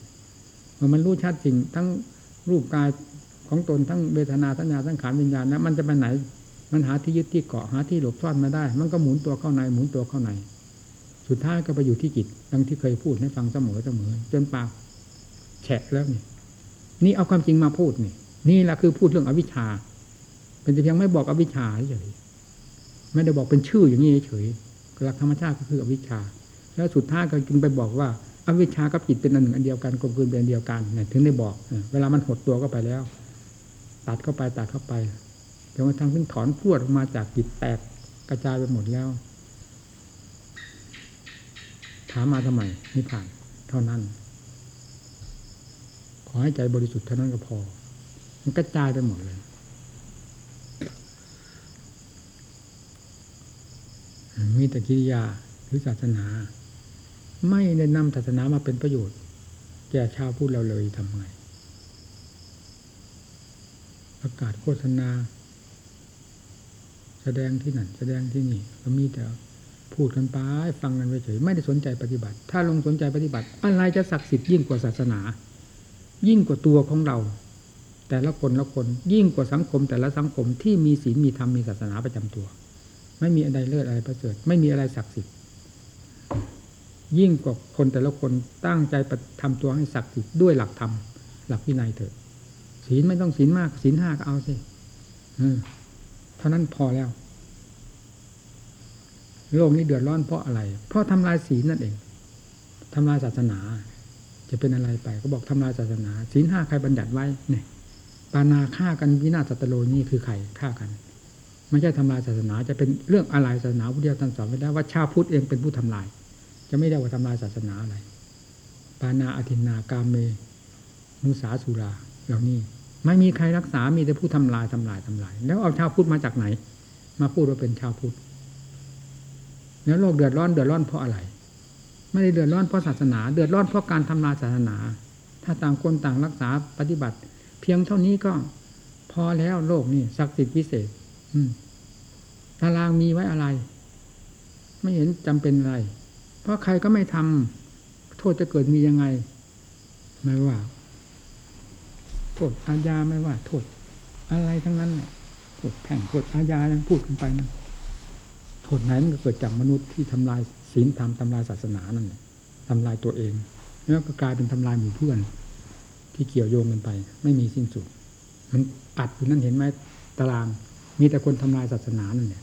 เมื่อมันรู้ชัดสิ่งทั้งรูปกายของตนทั้งเวทนาสัญญาสังขารวิญญาณนะมันจะไปไหน มันหาที่ยึดที่เกาะหาที่หลบซ่อนมาได้ มันก็หมุนตัวเข้าในหมุนตัวเข้าใน สุดท้ายก็ไปอยู่ที่จิตดังที่เคยพูดให้ฟังเสมอเสมอจนปากแฉะแล้วนี่นี่เอาความจริงมาพูดนี่นี่แหละคือพูดเรื่องอวิชชา เป็นแต่เพียงไม่บอกอวิชชาเฉยไม่ได้บอกเป็นชื่ออย่างนี้เฉยหลักธรรมชาติก็คืออวิชชา แล้วสุดท้ายก็จึงไปบอกว่าอวิชชากับจิตเป็นอันหนึ่งอันเดียวกันกลมกลืนเป็นอันเดียวกันเนี่ยถึงได้บอกเวลามันหดตัวก็ไปแล้ว ตัดเข้าไปตัดเข้าไปจนกระทั่งถึงถอนพรวดออกมาจากจิตแตกกระจายไปหมดแล้ว ถามมาทำไมนิพพาน เท่านั้น ขอให้ใจบริสุทธิ์เท่านั้นก็พอ มันกระจายไปหมดเลยมีแต่กิริยาหรือศาสนา ไม่ได้นำศาสนามาเป็นประโยชน์ แก่ชาวพูดเราเลยทำไงประกาศโฆษณา แสดงที่นั่น แสดงที่นี่ก็มีแต่ พูดกันไปฟังกันไปเฉยไม่ได้สนใจปฏิบัติ ถ้าลงสนใจปฏิบัติ อะไรจะศักดิ์สิทธิ์ยิ่งกว่าศาสนา ยิ่งกว่าตัวของเรา แต่ละคนละคนยิ่งกว่าสังคม แต่ละสังคมที่มีศีลมีธรรมมีศาสนาประจำตัว ไม่มีอะไรเลิศอะไรประเสริฐไม่มีอะไรศักดิ์สิทธิ์ยิ่งกว่าคนแต่ละคนตั้งใจทำตัวให้ศักดิ์สิทธิ์ด้วยหลักธรรมหลักวินัยเถิดศีลไม่ต้องศีลมากศีลห้าก็เอาสิเท่านั้นพอแล้ว โลกนี้เดือดร้อนเพราะอะไร เพราะทำลายศีลนั่นเองทำลายศาสนา จะเป็นอะไรไป ก็บอกทำลายศาสนาศีลห้าใครบัญญัติไว้เนี่ยปานาฆ่ากันวินาศสัตโลนี่คือใครฆ่ากัน ไม่ใช่ทำลายศาสนา จะเป็นเรื่องอะไรศาสนาพุทธเจ้าท่านสอนไว้แล้วว่าชาพุทธเองเป็นผู้ทำลาย จะไม่ได้ว่าทำลายศาสนาอะไร ปานาอธินากามเม มุสาสุราเหล่านี้ไม่มีใครรักษามีแต่ผู้ทำลายทำลายทำลาย แล้วเอาชาวพุทธมาจากไหน มาพูดว่าเป็นชาวพุทธ แล้วโลกเดือดร้อนเดือดร้อนเพราะอะไร ไม่ได้เดือดร้อนเพราะศาสนา เดือดร้อนเพราะการทำลายศาสนา ถ้าต่างคนต่างรักษาปฏิบัติ เพียงเท่านี้ก็พอแล้วโลกนี่ศักดิ์สิทธิ์พิเศษ อืตารางมีไว้อะไร ไม่เห็นจำเป็นอะไร เพราะใครก็ไม่ทำโทษจะเกิดมียังไง ไม่ว่าโทษอาญาไม่ว่า โทษ อะไรทั้งนั้นแหละโทษแพ่งโทษอาญาพูดกันไปนะ ษไหนมันก็เกิดจากมนุษย์ที่ทำลายศีลธรรมทำลายศาสนานั่นทำลายตัวเอง แล้วก็กลายเป็นทำลายหมู่เพื่อน ที่เกี่ยวโยงกันไป ไม่มีสิ้นสุด มันอัดอยู่นั่นเห็นไหมตาราง มีแต่คนทำลายศาสนานั่นแหละ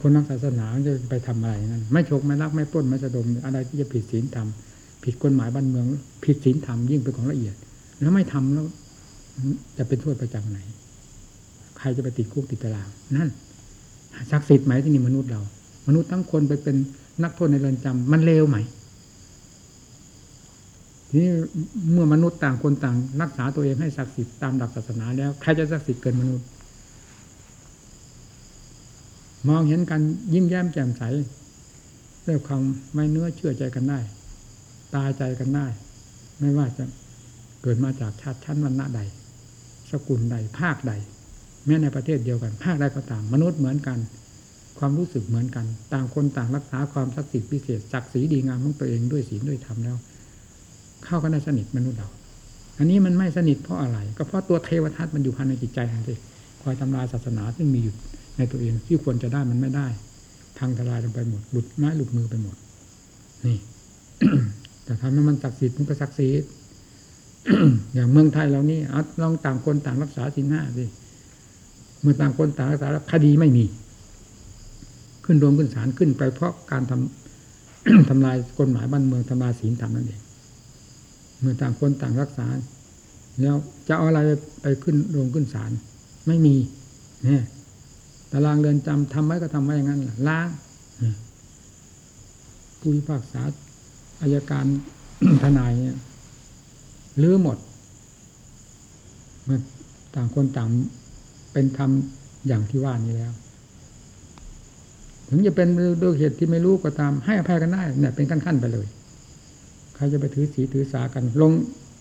คนนักศาสนาจะไปทำอะไรนั่นไม่ฉกไม่ลักไม่ปล้นไม่สะดมอะไรที่จะผิดศีลธรรมผิดกฎหมายบ้านเมือง ผิดศีลธรรมยิ่งเป็นของละเอียด แล้วไม่ทำแล้ว จะเป็นโทษไปจากไหน ใครจะไปติดคุกติดตารางนั่น ศักดิ์สิทธิ์ไหมที่นี่มนุษย์เรา มนุษย์ทั้งคนไปเป็นนักโทษในเรือนจำมันเลวไหมทีนี้เมื่อมนุษย์ต่างคนต่างรักษาตัวเองให้ศักดิ์สิทธิ์ตามหลักศาสนาแล้วใครจะศักดิ์สิทธิ์เกินมนุษย์ มองเห็นกันยิ้มแย้มแจ่มใสด้วยความไม่เนื้อเชื่อใจกันได้ ตายใจกันได้ ไม่ว่าจะเกิดมาจากชาติชั้นวรรณะใด สกุลใดภาคใด แม้ในประเทศเดียวกันภาคใดก็ตามมนุษย์เหมือนกัน ความรู้สึกเหมือนกัน ต่างคนต่างรักษาความศักดิ์สิทธิ์พิเศษศักดิ์ศรีดีงามของตัวเองด้วยศีลด้วยธรรมแล้ว เข้ากันได้สนิทมนุษย์เราอันนี้มันไม่สนิทเพราะอะไร ก็เพราะตัวเทวทัตมันอยู่ภายในจิตใจทันทีคอยทำลายศาสนาซึ่งมีอยู่ในตัวเองที่ควรจะได้มันไม่ได้พังทลายลงไปหมดหลุดไม้หลุดมือไปหมด นี่แต่ทำให้มันศักดิ์สิทธิ์มันก็ศักดิ์สิทธิ์อย่างเมืองไทยเรานี่เอาลองต่างคนต่างรักษาศีลห้าสิ เมื่อต่างคนต่างรักษาคดีไม่มี ขึ้นโรงขึ้นศาลขึ้นไปเพราะการทำทำลายกฎหมายบ้านเมืองทำลายศีลธรรมนั่นเองเมื่อต่างคนต่างรักษา แล้วจะเอาอะไรไปขึ้นโรงขึ้นศาลไม่มีเนี่ยตารางเรือนจำทำไว้ก็ทำไว้อย่างนั้นล้างผู้พิพากษาอายการทนายเนี่ยลื้อหมดเมื่อต่างคนต่าง เป็นธรรมอย่างที่ว่านี้แล้ว ถึงจะเป็นด้วยเหตุที่ไม่รู้ก็ตาม ให้อภัยกันได้เนี่ยเป็นขั้นๆไปเลย ใครจะไปถือสีถือสากัน ลง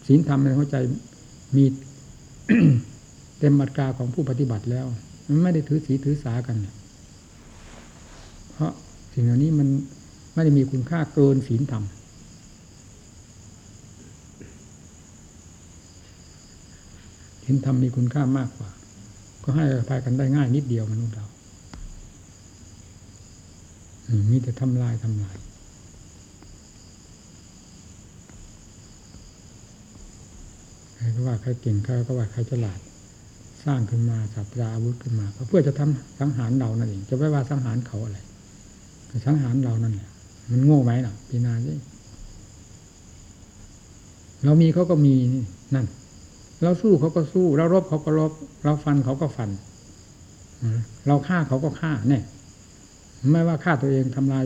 ศีลธรรมในหัวใจมีเต็มมัดกาของผู้ปฏิบัติแล้ว มันไม่ได้ถือสีถือสากันเนี่ยเพราะสิ่งเหล่านี้มันไม่ได้มีคุณค่าเกินศีลธรรมศีลธรรมมีคุณค่ามากกว่า ก็ให้อภัยกันได้ง่ายนิดเดียวมนุษย์เรามีแต่ทำลายทำลายใครก็ว่าใครเก่งใครก็ว่าใครฉลาด สร้างขึ้นมาสับราอาวุธขึ้นมาเพื่อจะทำสังหารเรานั่นเองจะไม่ว่าสังหารเขาอะไรสังหารเรานั่นแหละมันโง่ไหมล่ะพีนาสิเรามีเขาก็มีนั่น เราสู้เขาก็สู้ เรารบเขาก็รบ เราฟันเขาก็ฟัน เราฆ่าเขาก็ฆ่าเนี่ยไม่ว่าฆ่าตัวเองทำลาย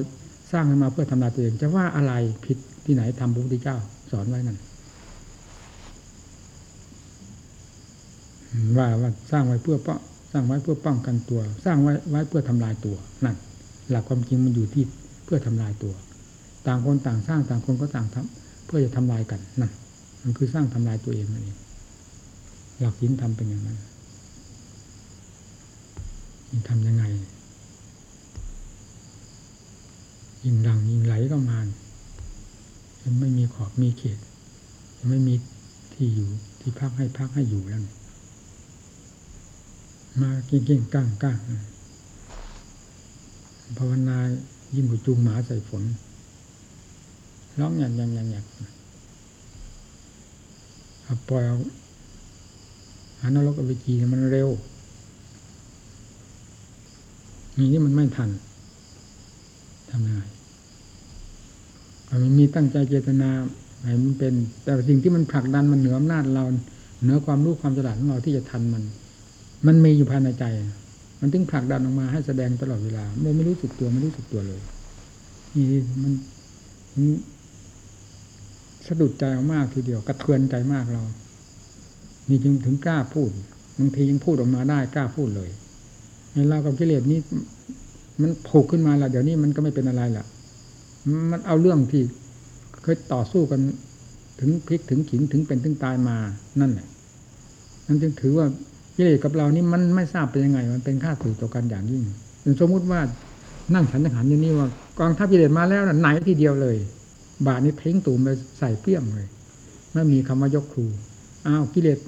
สร้างขึ้นมาเพื่อทำลายตัวเอง จะว่าอะไรผิดที่ไหนทำพระพุทธเจ้า สอนไว้นั่นว่าว่าสร้างไว้เพื่อป้องสร้างไว้เพื่อป้องกันตัว สร้างไว้ไว้เพื่อทำลายตัวนั่นหลักความจริงมันอยู่ที่เพื่อทำลายตัว ต่างคนต่างสร้างต่างคนก็ต่างทำเพื่อจะทำลายกันนั่นมันคือสร้างทำลายตัวเองนั่นเอง หลักศีลธรรมเป็นอย่างนั้นทำยังไง ยิ่งดังยิ่งไหลก็มามันไม่มีขอบมีเขตไม่มีที่อยู่ที่พักให้พักให้อยู่แล้วมาเก่งก้างก้างภาวนายิ่งกว่าจูงหมาใส่ฝนร้องอย่างอย่างอย่างอย่างปล่อยเอา หานรกอเวจีมันเร็วนี่นี่มันไม่ทันทำยังไงมันมีตั้งใจเจตนาไห้มันเป็น แต่สิ่งที่มันผลักดันมันเหนืออำนาจเราเหนือความรู้ความฉลาดของเราที่จะทันมัน มันมีอยู่ภายในใจ มันถึงผลักดันออกมาให้แสดงตลอดเวลาไม่ไม่รู้สึกตัวไม่รู้สึกตัวเลยนี่มันสะดุดใจมากทีเดียวกระเทือนใจมากเรา นี่จึงถึงกล้าพูดบางทียังพูดออกมาได้กล้าพูดเลยในเรากับกิเลสนี้ มันผูกขึ้นมาแล้วเดี๋ยวนี้มันก็ไม่เป็นอะไรละมันเอาเรื่องที่เคยต่อสู้กัน ถึงพลิกถึงขิงถึงเป็นถึงตายมานั่นแหละมันจึงถือว่ากิเลสกับเรานี่มันไม่ทราบเป็นยังไง มันเป็นค่าสื่อต่อกันอย่างยิ่งสมมุติว่านั่งฉันทหารอยู่นี่ว่ากองทัพกิเลสมาแล้วน่ะไหนทีเดียวเลย บาทนี้ทิ้งตูมไปใส่เปี้ยมเลยไม่มีคำว่ายกครู อ้าวกิเลส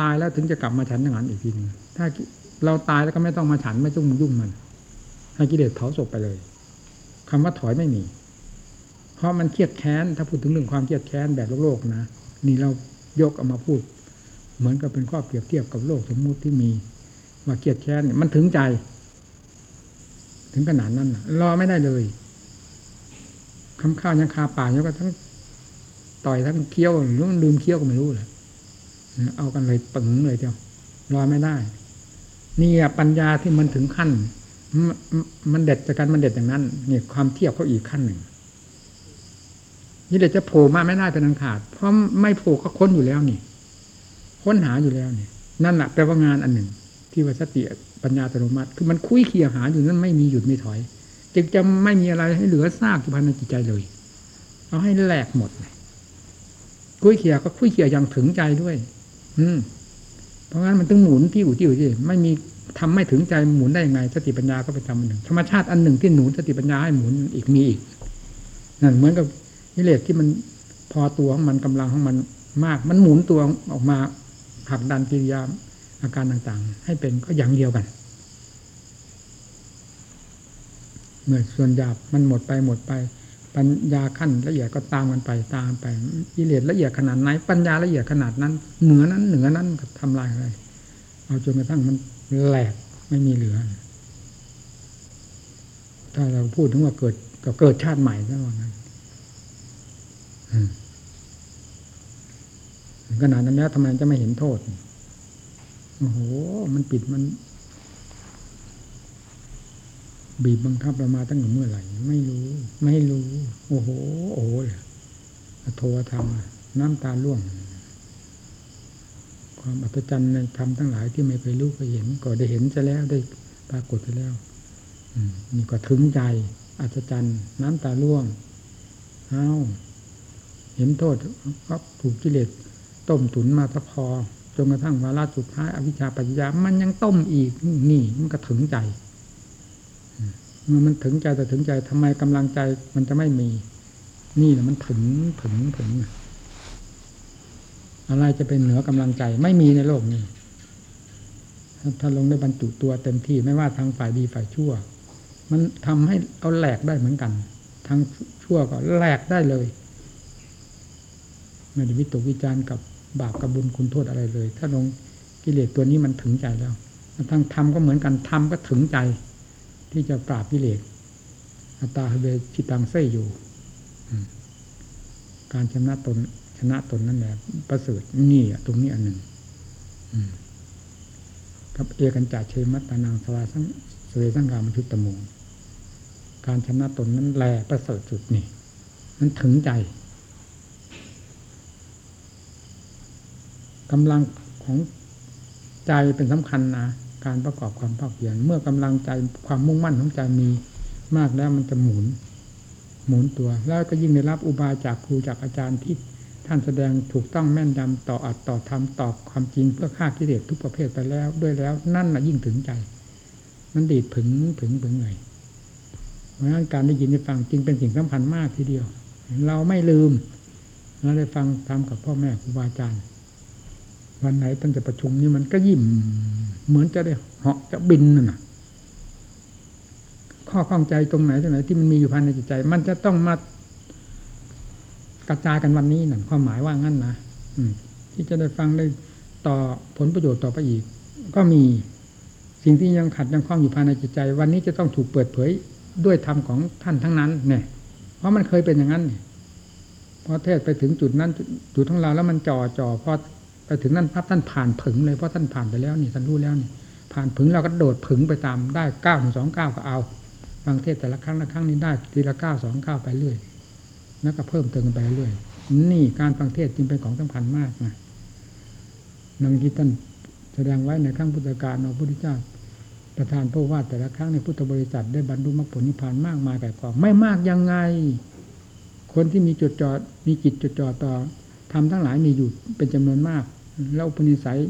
ตายแล้วถึงจะกลับมาฉันทหารอีกทีหนึงถ้าเราตายแล้วก็ไม่ต้องมาฉันไม่ต้องยุ่งมันให้กิเลสเผาศพไปเลยคำว่าถอยไม่มี เพราะมันเครียดแค้น ถ้าพูดถึงเรื่องความเครียดแค้นแบบโลกๆนะนี่เรายกเอามาพูด เหมือนกับเป็นข้อเปรียบเทียบกับโลกสมมุติที่มีว่าเครียดแค้นมันถึงใจ ถึงขนาดนั้นรอไม่ได้เลยคำข้าวยังคาปากยังก็ทั้ง ต่อยทั้งเคี้ยวหรือมันลืมเคี้ยวก็ไม่รู้เลยเอากันเลยปึงเลยเดียวรอไม่ได้ นี่ปัญญาที่มันถึงขั้น มันเด็ดจากกันมันเด็ดอย่างนั้นเนี่ยความเทียบเขาอีกขั้นหนึ่งนี่เด็ดจะโผล่มาไม่ได้เป็นอันขาด เพราะไม่โผล่ก็ค้นอยู่แล้วนี่ค้นหาอยู่แล้วนี่นั่นแหละแปลว่างานอันหนึ่ง ที่ว่าสติปัญญาอัตโนมัติ คือมันคุยเคียหาอยู่นั้นไม่มีหยุดไม่ถอย จึงจะไม่มีอะไรให้เหลือซากอยู่ภายในจิตใจเลย เอาให้แหลกหมดเลย คุยเคียก็คุยเคียอย่างถึงใจด้วย อืม เพราะงั้นมันต้องหมุนที่อยู่ที่อยู่ที่ไม่มีทำไม่ถึงใจหมุนได้ยังไง สติปัญญาก็ไปทำอันหนึ่งธรรมชาติอันหนึ่งที่หนุนสติปัญญาให้หมุนอีกมีอีกนั่นเหมือนกับนิเลศที่มันพอตัวของมันกำลังของมันมาก มันหมุนตัวออกมาผลักดันกิริยาอาการต่างๆ ให้เป็นก็อย่างเดียวกัน เมื่อส่วนหยาบมันหมดไปหมดไป ปัญญาขั้นละเอียดก็ตามกันไปตามไปกิเลสละเอียดขนาดไหน ปัญญาละเอียดขนาดนั้น เหนือนั้นเหนือนั้นก็ทำลายอะไรเอาจนกระทั่งมันแหลกไม่มีเหลือ ถ้าเราพูดถึงว่าเกิดก็เกิดชาติใหม่แล้วว่างั้นขนาดนั้นแล้วทำไมจะไม่เห็นโทษโอ้โห มันปิดมัน บีบบังคับเรามาตั้งแต่เมื่อไหร่ ไม่รู้ ไม่รู้ โอ้โห โอ้โหโทรธรรมน้ำตาล่วง ความอัศจรรย์ในธรรมทั้งหลายที่ไม่เคยรู้เคยเห็น ก็ได้เห็นจะแล้วได้ปรากฏไปแล้วนี่ก็ถึงใจอัศจรรย์ น้ำตาล่วงเอ้าเห็นโทษก็ถูกกิเลสต้มตุนมาสัพอจนกระทั่งวาระสุดท้ายอวิชชาปัญญา มันยังต้มอีกนี่มันก็ถึงใจ เมื่อมันถึงใจแต่ถึงใจทำไมกำลังใจมันจะไม่มี นี่แหละมันถึงถึงถึงอะไรจะเป็นเหนือกำลังใจไม่มีในโลกนี้ถ้าลงได้บรรจุตัวเต็มที่ไม่ว่าทางฝ่ายดีฝ่ายชั่ว มันทำให้เอาแหลกได้เหมือนกัน ทางชั่วก็แหลกได้เลยไม่ได้วิตกวิจารณ์กับบาปกับบุญคุณโทษอะไรเลย ถ้าลงกิเลสตัวนี้มันถึงใจแล้วทางธรรมก็เหมือนกันธรรมก็ถึงใจ ที่จะปราบกิเลสอัตตาเวจิตังเสยอยู่ การชนะตนชนะตนนั่นแหละประเสริฐนี่ตรงนี้อันหนึ่งกับเอกันจ่าเชมัตตานังสวาสังสเวสังกามชุตตมูการชนะตนนั้นแลประเสริฐจุดนี่มันถึงใจกำลังของใจเป็นสำคัญนะ การประกอบความภาคเพียรเมื่อกำลังใจความมุ่งมั่นของใจมีมากแล้วมันจะหมุน หมุนตัว แล้วก็ยิ่งได้รับอุบายจากครูจากอาจารย์ที่ท่านแสดงถูกต้องแม่นยำต่ออัดต่อทำตอบความจริงเพื่อฆ่ากิเลสทุกประเภทไปแล้ว ด้วยแล้วนั่นน่ะยิ่งถึงใจ มันดีดผึงผึงผึงเลยเพราะงั้นการได้ยินได้ฟังจริงเป็นสิ่งสำคัญมากทีเดียว เราไม่ลืมเราได้ฟังทำกับพ่อแม่ครูบาอาจารย์ วันไหนตั้งแต่ประชุมนี่มันก็ยิ้มเหมือนจะได้เหาะจะบินน่ะ ข้อข้องใจตรงไหนตรงไหนที่มันมีอยู่ภายในจิตใจ มันจะต้องมากระจายกันวันนี้นั่นความหมายว่างั้นนะที่จะได้ฟังได้ต่อผลประโยชน์ต่อไปอีก ก็มีสิ่งที่ยังขัดยังคล้องอยู่ภายในจิตใจ วันนี้จะต้องถูกเปิดเผยด้วยธรรมของท่านทั้งนั้น เนี่ย เพราะมันเคยเป็นอย่างนั้นพอเทศไปถึงจุดนั้นจุดของเราแล้วมันจ่อจ่อพอ ไปถึงนั่นพับท่านผ่านผึงเลยเพราะท่านผ่านไปแล้วนี่ท่านรู้แล้วนี่ผ่านผึงเราก็โดดผึงไปตามได้เก้าถึงสองเก้าก็เอาฟังเทศแต่ละครั้งละครั้งนี้ได้ทีละเก้าสองเก้าไปเรื่อยแล้วก็เพิ่มเติมไปเรื่อยนี่การฟังเทศจึงเป็นของสำคัญมากนะนังที่ท่านแสดงไว้ในครั้งพุทธกาลพระพุทธเจ้าประธานพระว่าแต่ละครั้งในพุทธบริษัทได้บรรลุมรรคผลนิพพานมากมายแก่กองไม่มากยังไง คนที่มีจุดจอดมีจิตจุดจอดต่อทำทั้งหลายมีอยู่เป็นจำนวนมาก แล้วอุปนิสัย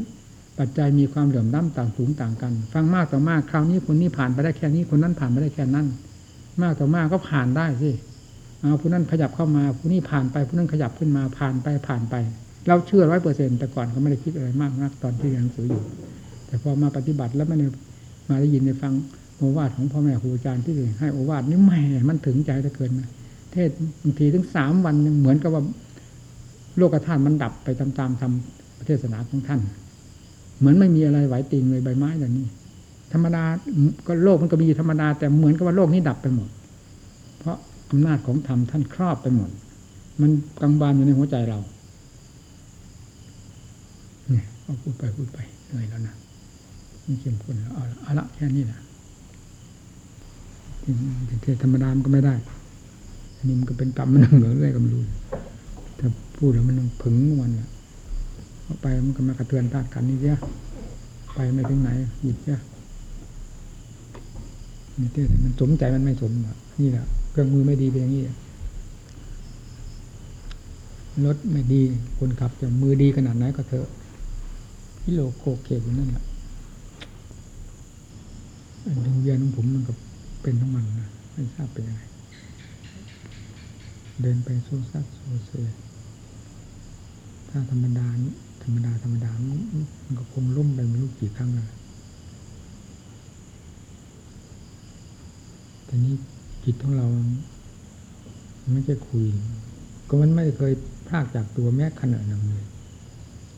ปัจจัยมีความเหลื่อมล้ำต่างสูงต่างกัน ฟังมากต่อมากคราวนี้คนนี้ผ่านไปได้แค่นี้คนนั้นผ่านไปได้แค่นั้น มากต่อมากก็ผ่านได้สิเอาผู้นั้นขยับเข้ามาผู้นี้ผ่านไปผู้นั้นขยับขึ้นมาผ่านไปผ่านไป เราเชื่อร้อยเปอร์เซ็นต์แต่ก่อนก็ไม่ได้คิดอะไรมากนักตอนที่เรียนหนังสืออยู่ แต่พอมาปฏิบัติแล้วไม่ได้มาได้ยินได้ฟังโอวาทของพ่อแม่ครูอาจารย์ที่ให้โอวาทนี่แหม่มันถึงใจเหลือเกินนะเทศบางทีถึงสามวันเหมือนกับว่าโลกธาตุมันดับไปตามๆทำ เทศนาของท่าน เหมือนไม่มีอะไรไหวติงเลยใบไม้อย่างนี้ ธรรมดาก็โลกมันก็มีธรรมดา แต่เหมือนกับว่าโลกนี้ดับไปหมด เพราะอำนาจของธรรมท่านครอบไปหมด มันกังวานอยู่ในหัวใจเราเนี่ยเอาพูดไปพูดไปเหนื่อยแล้วนะนี่เข้มข้นแล้วเอาละเอาละแค่นี้แหละเทศธรรมดามันก็ไม่ได้อันนี้มันก็เป็นกรรมมันเหนือเรื่อยก็ไม่รู้ถ้าพูดแล้วมันต้องผึงมันอะ ไปมันก็มากระเทือนธาตุขันนี่เสียไปไม่ถึงไหนหยุดเสียนี่เทศมันสมใจมันไม่สมนี่แหละเครื่องมือไม่ดีเป็นอย่างนี้รถไม่ดีคนขับจะมือดีขนาดไหนก็เถอะพิโลโคเกอยู่นั่นแหละดึงเวียนของผมมันก็เป็นทั้งมันนะไม่ทราบเป็นยังไงเดินไปโซซัดโซเซถ้าธรรมดานี่ ธรรมดาธรรมดามันก็คงล่มไปไม่รู้กี่ครั้งแล้วแต่นี้จิตของเราไม่ใช่คุย ก็มันไม่เคยพลากจากตัวแม้ขณะหนึ่งเลย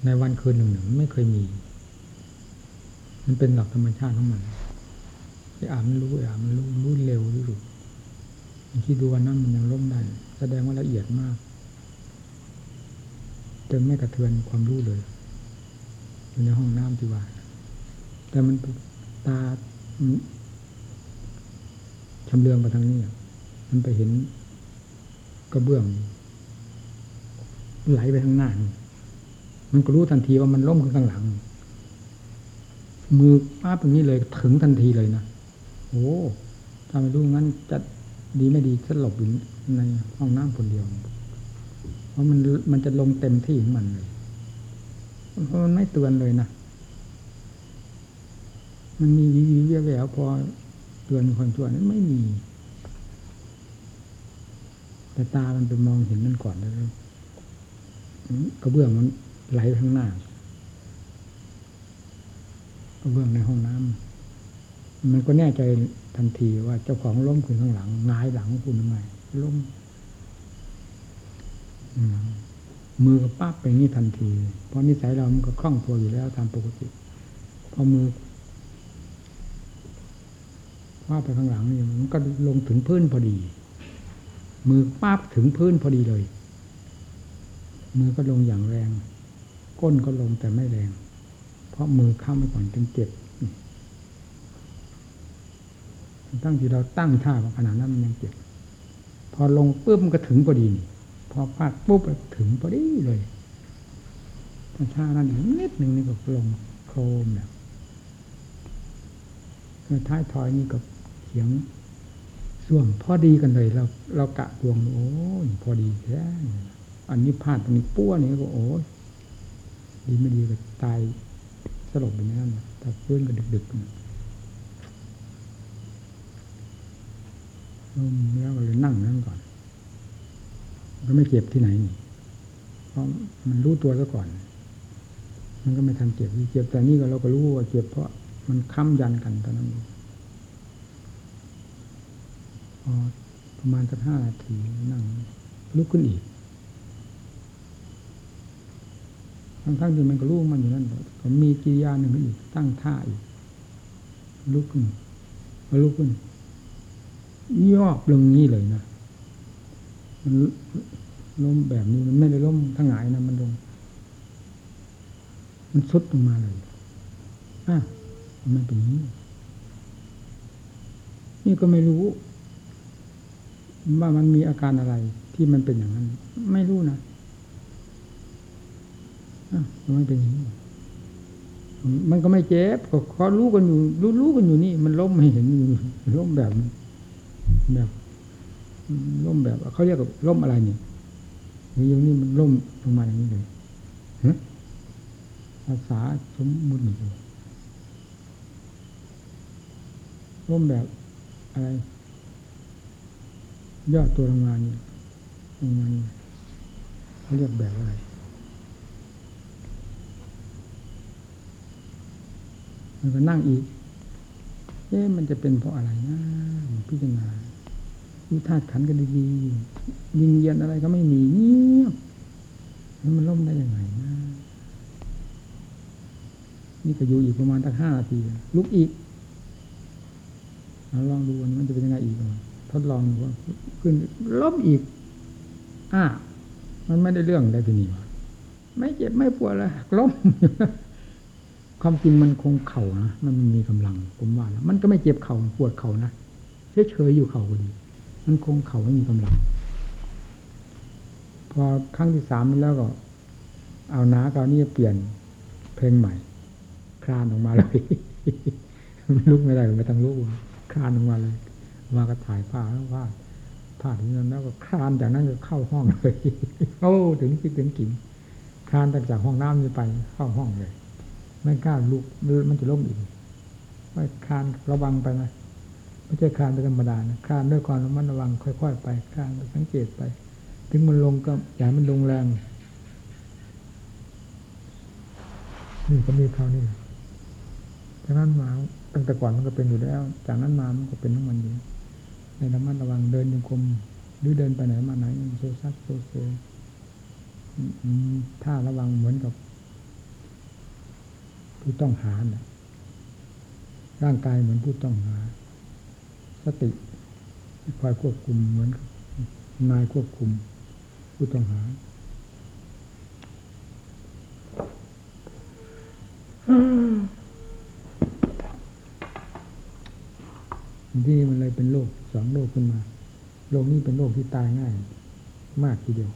ในวันคืนหนึ่งหนึ่งไม่เคยมี มันเป็นหลักธรรมชาติของมันไอ้อามันรู้ไอ้อามันรู้รู้เร็วที่สุดคิดดูวันนั้นมันยังล้มได้แสดงว่าละเอียดมาก จนไม่กระเทือนความรู้เลย อยู่ในห้องน้ำที่ว่า แต่มันตาชำเลืองไปทางนี้มันไปเห็นกระเบื้อง ไหลไปทางหน้ามันก็รู้ทันทีว่ามันล้มขึ้นข้างหลัง มือป้าตรงนี้เลยถึงทันทีเลยนะโอ้ถ้าไม่รู้งั้นจะดีไม่ดีสลบอยู่ในห้องน้ำคนเดียว ราะมันมันจะลงเต็มที่ของมันเลยเพราะมันไม่เตือนเลยนะ มันมีวิวแววพอเตือนคนชั่วนั้นไม่มี แต่ตามันไปมองเห็นนั่นก่อนแล้วกระเบื้องมันไหลข้างหน้ากระเบื้องในห้องน้ำมันก็แน่ใจทันทีว่าเจ้าของล้มขึ้นข้างหลังงายหลังคุณทำไมล้ม มือก็ปั๊บไปนี่ทันที เพราะนิสัยเรามันก็คล่องตัวอยู่แล้วตามปกติ พอมือว่าไปข้างหลังนี่มันก็ลงถึงพื้นพอดี มือปั๊บถึงพื้นพอดีเลย มือก็ลงอย่างแรง ก้นก็ลงแต่ไม่แรง เพราะมือเข้าไปก่อนจนเจ็บตั้งที่เราตั้งท่าขนาดนั้นมันยังเจ็บ พอลงปุ๊บมันก็ถึงพอดีนี่ พอพลาดปุ๊บถึงพอดีเลยถ้าท่านั้นนิดหนึ่งนี่ก็ลงโครมแบบท้ายทอยนี่ก็เขียงส่วงพอดีกันเลย เราเรากะดวงโอ้ยพอดีแท้อันนี้พลาดตรงนี้ปั้วนี่ก็โอ้ยดีไม่ดีก็ตายสลบไปนั่นแต่เพื่อนก็ดึกๆแล้วก็เลยนั่งนั่นก่อน ก็ไม่เจ็บที่ไหนนี่เพราะมันรู้ตัวซะก่อน มันก็ไม่ทันเจ็บเจ็บแต่นี่ก็เราก็รู้ว่าเจ็บเพราะมันค้ำยันกันตอนนั้นพอประมาณสักห้านาทีนั่งลุกขึ้นอีกทั้งๆที่มันก็รู้มันอยู่นั่นก็มีกิริยาหนึ่งขึ้นอีกตั้งท่าอีก ลุกขึ้นลุกขึ้นย่อลงนี้เลยนะ มันล้มแบบนี้มันไม่ได้ล้มทั้งหงายนะมันลง มันซุดลงมาเลยอะมันเป็นนี้ นี่ก็ไม่รู้ ว่ามันมีอาการอะไร ที่มันเป็นอย่างนั้น ไม่รู้นะอะมันเป็นอย่างนี้มันก็ไม่เจ็บก็ขอรู้กันอยู่รู้รู้กันอยู่นี่ มันล้มไม่เห็นอยู่ล้มแบบแบบ ล่มแบบเขาเรียกว่าล่มอะไรนี่อย่างนี้มันล่มลงมาอย่างนี้เลยฮะาษาสมมุติร่มแบบอะไร ยอดตัวลงมานี่ยลงมานี่เขาเรียกแบบอะไรมันก็นั่งอีก เอ๊ะมันจะเป็นเพราะอะไรนะพิจารณา ดูธาตุขันกันดีๆยิงเยียนอะไรก็ไม่มีเงียบแล้วมันล่มได้ยังไงนะนี่ก็อยู่อีกประมาณตั้งห้านาทีลุกอีกเราลองดูวันมันจะเป็นยังไงอีกทดลองดูว่าขึ้นล้มอีกอ่ามันไม่ได้เรื่องได้ทีนี้วะไม่เจ็บไม่ปวดเลยล้มความจริงมันคงเข่านะมันมีกำลังผมว่านะมันก็ไม่เจ็บเข่าปวดเข่านะเฉยๆอยู่เข่าพอดี มันคงเข่าไม่มีกำลัง พอครั้งที่สามแล้วก็ เอาน้าเกานี่เปลี่ยนเพลงใหม่ คลานออกมาเลยลุกไม่ได้ไม่ต้องลุกคลานออกมาเลย มาก็ถ่ายผ้าแล้วผ้าผ้าถึงนั้นแล้วก็คลานจากนั้นก็เข้าห้องเลยโอ้ถึงที่ถึงกิ่งคลานจากห้องน้ำนี่ไปเข้าห้องเลย ไม่กล้าลุกมันจะล้มอีกว่าคลานระวังไปนะ ไม่ใช่คลานเป็นธรรมดานะคลานด้วยความระมัดระวังค่อย ๆ ไปคลานไปสังเกตไป ถึงมันลงก็อย่ามันลงแรงนี่ก็มีคราวนี้จากนั้นมาตั้งแต่ก่อนมันก็เป็นอยู่แล้ว จากนั้นมามันก็เป็นทั้งวันอยู่ในระมัดระวังเดินยังคมหรือเดินไปไหนมาไหนโซซัสโซเซถ้าระวังเหมือนกับผู้ต้องหาเนี่ยร่างกายเหมือนผู้ต้องหา ติคอยควบคุมเหมือนนายควบคุมผู้ต้องหาที่มันเลยเป็นโรคสองโรคขึ้นมาโรคนี้เป็นโรคที่ตายง่าย มากทีเดียว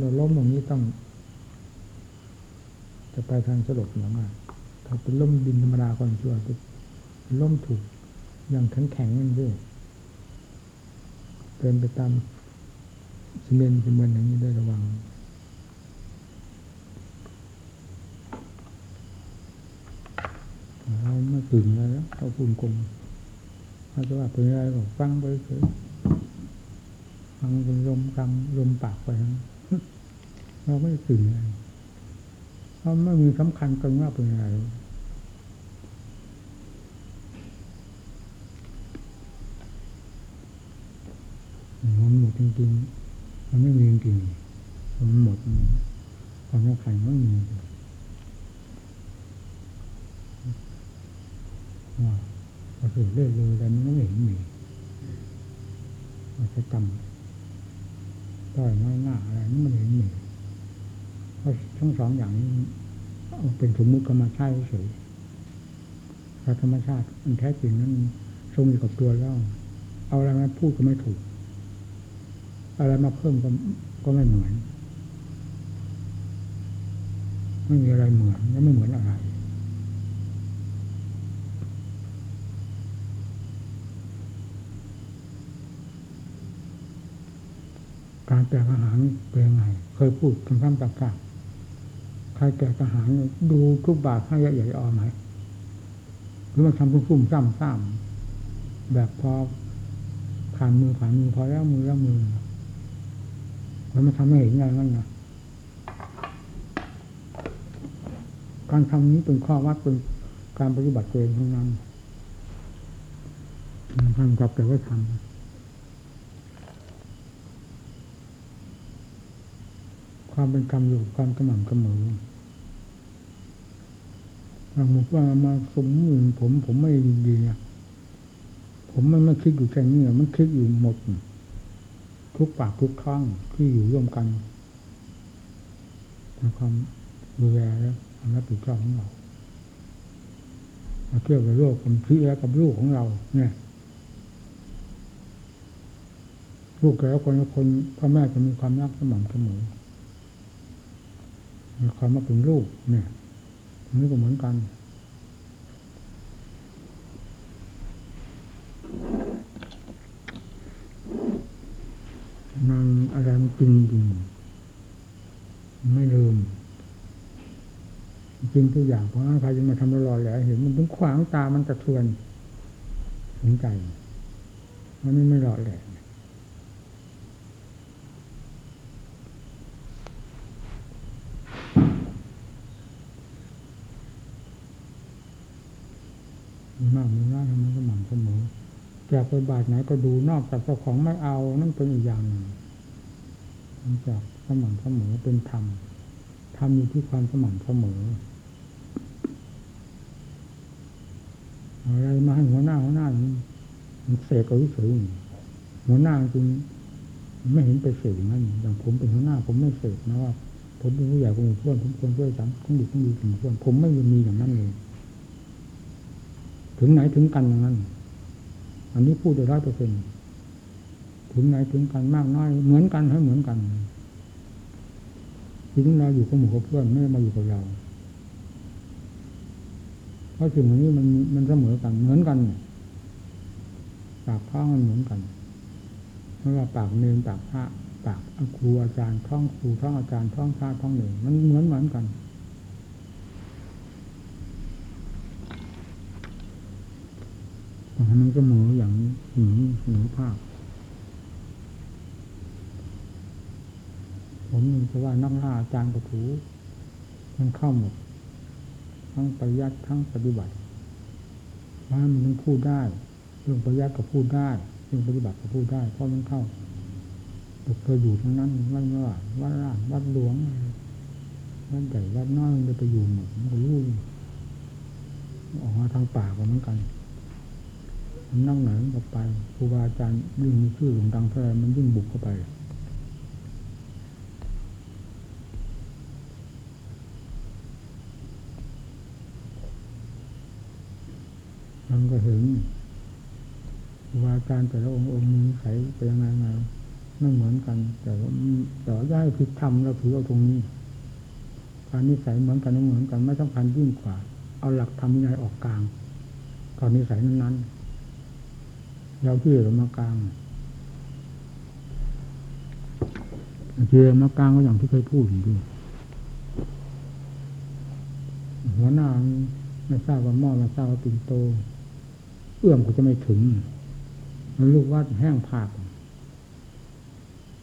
เราล้มตรงนี้ต้อง จะไปทางสลบหนังอะถ้าเป็นล้มดินธรรมดาก่อนชั่วเป็นล้มถูก อย่างแข็งแข็งนั่นด้วยเดินไปตามซีเมนต์ซีเมนต์อย่างนี้ได้ระวัง เราไม่ตื่นอะไรแล้วเราภูมิกลมเขาจะว่าเป็นอะไรก็ฟังไปเฉยฟังเป็นลมกำลมปากไปนะเราไม่ตื่นเราไม่มีสำคัญกันว่าเป็นอะไร มันหมดจริงๆ มันไม่มีจริงๆมันหมดความสำคัญไม่มีว่าก็คือเลื่อยเลยแต่มันไม่เห็นมีมันจะจำต่อยน้อยหน้าอะไรมันไม่เห็นมีเพราะทั้งสองอย่างนี้เป็นสมมุติก็มาใช้เฉยธรรมชาติมันแท้จริงนั้นทรงอยู่กับตัวแล้ว เอาอะไรมาพูดก็ไม่ถูก อะไรมาเพิ่มก็ก็ไม่เหมือน ไม่มีอะไรเหมือนและไม่เหมือนอะไรการแจกอาหารเป็นยังไง เคยพูดคำซ้ำๆต่างๆใครแจกอาหารดูทุกบาทให้ละเอียดอ่อนไหมหรือมันทำพุ่มๆซ้ำๆแบบพอผ่านมือผ่านมือพอแล้วมือแล้วมือ แล้วมันทำให้เห็นไงนั่นนะการทำนี้เป็นข้อวัดเป็นการปฏิบัติตัวเองทั้งนั้นทำกับแต่ว่าทำความเป็นกรรมอยู่ความสม่ำเสมอสมมติว่ามาสมมือผมผมไม่ดีเนี่ยผมมันไม่คิดอยู่แค่นี้มันคิดอยู่หมด ทุกปากทุกครั้งที่อยู่ร่วมกันในความดูแลและความรับผิดชอบของเรามาเทียบกับโลกผมคิดแล้วกับลูกของเรา เนี่ยลูกแต่ละคนคนพ่อแม่จะมีความรักสม่ำเสมอมีความมาเป็นลูกเนี่ยนี่ก็เหมือนกัน มันอะไรมันจริงจริงไม่ลืมจริงทุกอย่างเพราะใครจะมาทำรอยแหละเห็นมันถึงขวางตามันกระเทือนถึงใจมันไม่ไม่รอแหละมีมากมีน้อยมันก็หมั่นเสมอ จากไปบาทไหนก็ดูนอกจากเจ้าของไม่เอานั่นเป็นอีกอย่างหนึ่งนจากสม่ำเสมอเป็นธรรมธรรมอยู่ที่ความสม่ำเสมออะไรมาให้หัวหน้าหัวหน้ามันเสกเอาวิสุยหัวหน้าจริงไม่เห็นไปเสกอย่างนั้นอย่างผมเป็นหัวหน้า ผมไม่เสกนะว่าผมเป็นผู้ใหญ่ผมเป็นเพื่อนผมควรช่วยสังต้องดีต้องดีถึงเพื่อนผมไม่มีอย่างนั้นเลย ถึงไหนถึงกันอย่างนั้น อันนี้พูดได้ร้อยเปอร์เซ็นถึงไหนถึงกันมากน้อยเหมือนกันให้เหมือนกันที่เราอยู่กับหมู่กับเพื่อนไม่ได้มาอยู่กับเรา เพราะสิ่งเหล่านี้มันมันเสมอกันเหมือนกันปากท้องมันเหมือนกันไม่ว่าปากเนรปากพระปากครูอาจารย์ท้องครูท้องอาจารย์ท้องพระท้องเนรมันเหมือนเหมือนกัน มันก็เหมืออย่างหนูหนูภาพ ผมนึงจะว่านักล่าอาจารย์กระถูมันเข้าหมด ทั้งปริยัติทั้งปฏิบัติว่ามันต้องพูดได้ เรื่องปริยัติก็พูดได้เรื่องปฏิบัติก็พูดได้ เพราะมันเข้าเคยอยู่ทั้งนั้นไม่ว่าวัดล่างวัดหลวงวัดใหญ่วัดน้อยมันไปอยู่หมดมันก็รู้ออกมาทางป่าก็เหมือนกัน นนั่งไหนก็ไปครูบาอาจารย์ยิ่งมีชื่อหลงดังเท่าไรมันยิ่งบุกเข้าไปมันก็เห็นครูบาอาจารย์แต่ละองค์องค์มีใสไปยังไงไงไม่เหมือนกัน แต่ว่าแต่ว่าย้ายผิดธรรมเราถือเอาตรงนี้การนิสัยเหมือนกันไม่เหมือนกันไม่ต้องพันยิ่งกว่า เอาหลักธรรมวินัยออกกลางก่อนนิสัยนั้นๆ เราที่เรามากลางเจียมากลางก็อย่างที่เคยพูดอยู่ด้วยหัวหน้าไม่ทราบว่าหม้อไม่ทราบว่าปิ่นโต เอื้อมก็จะไม่ถึง มันลูกวัดแห้งผาก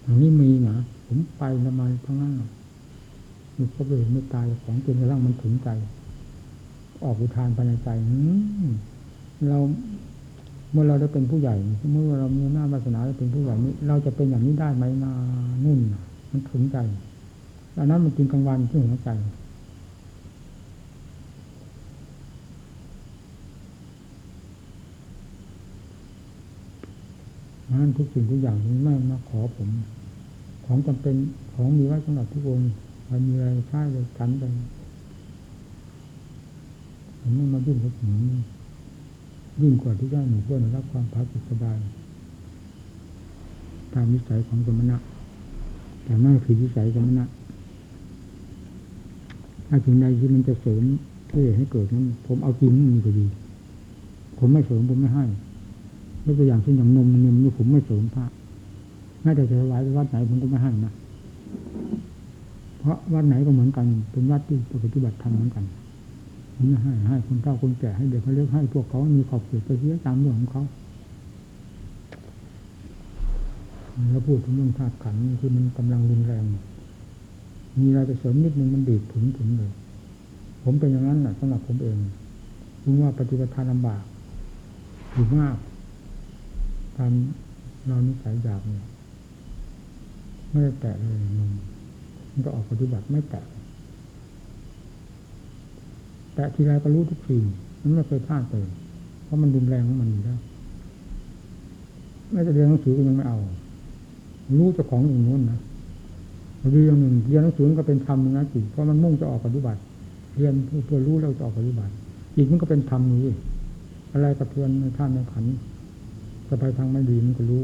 อย่างนี้มีนะผมไปทำไมทั้งนั้นมันก็เลยไม่ตายของจนกระทั่งมันถึงใจ ออกอุทานภายในใจเรา มื่อเราได้เป็นผู้ใหญ่ เมื่อเรามีหน้าวาสนาได้เป็นผู้ใหญ่นี้ เราจะเป็นอย่างนี้ได้ไหมนานุ่นมันถึงใจอันนั้นมันจริงกลางวันที่หัวใจนั้นทุกสิ่งทุกอย่างนี้ไม่มาขอผม ของจำเป็นของมีไว้สำหรับทุกคนใครมีอะไรใช้เลยกันไปผมไม่มายุ่งกับหนู ยิ่งกว่าที่ได้หนูเพื่อนรับความพักสบายตามนิสัยของสมณะ แต่ไม่คือนิสัยสมณะถ้าถึงใดที่มันจะเสริมเพื่อให้เกิดนั้น ผมเอาจริงมีก็ดี ผมไม่เสริมผมไม่ให้ยกตัวอย่างเช่นอย่างนมนมนี่ผมไม่เสริมพระแม้แต่จะถวายวัดไหนผมก็ไม่ให้นะเพราะวัดไหนก็เหมือนกัน เป็นวัดที่ปฏิบัติธรรมเหมือนกัน ผมไม่ให้ให้คนเฒ่าคนแก่ให้เด็กเขาเรียกให้พวกเขามีขอบเขตไปเสียตามเรื่องของเขาแล้วพูดถึงเรื่องธาตุขันธ์ที่มันกำลังรุนแรง มีอะไรไปเสริมนิดนึงมันดีดถึงถึงเลย ผมเป็นอย่างนั้นแหละสำหรับผมเองถึงว่าปฏิบัติธรรมลำบากอยู่มากตามเรานิสัยอยากเนี่ยไม่ได้แตะเลยมันก็ออกปฏิบัติไม่แตะ แตะทีไรก็รู้ทุกสิ่งมันไม่เคยพลาดเลยเพราะมันรุนแรงของมันอยู่แล้วไม่จะเรียนหนังสือก็ยังไม่เอา รู้เจ้าของอย่างนู้นนะเรียนหนึ่งเรียนหนังสือก็เป็นธรรมนะจิเพราะมันมุ่งจะออกปฏิบัติ เรียนเพื่อรู้แล้วจะออกปฏิบัติอีกมันก็เป็นธรรมนี้อะไรกระเทือนในท่านในขันจะไปทางไม่ดีมันก็รู้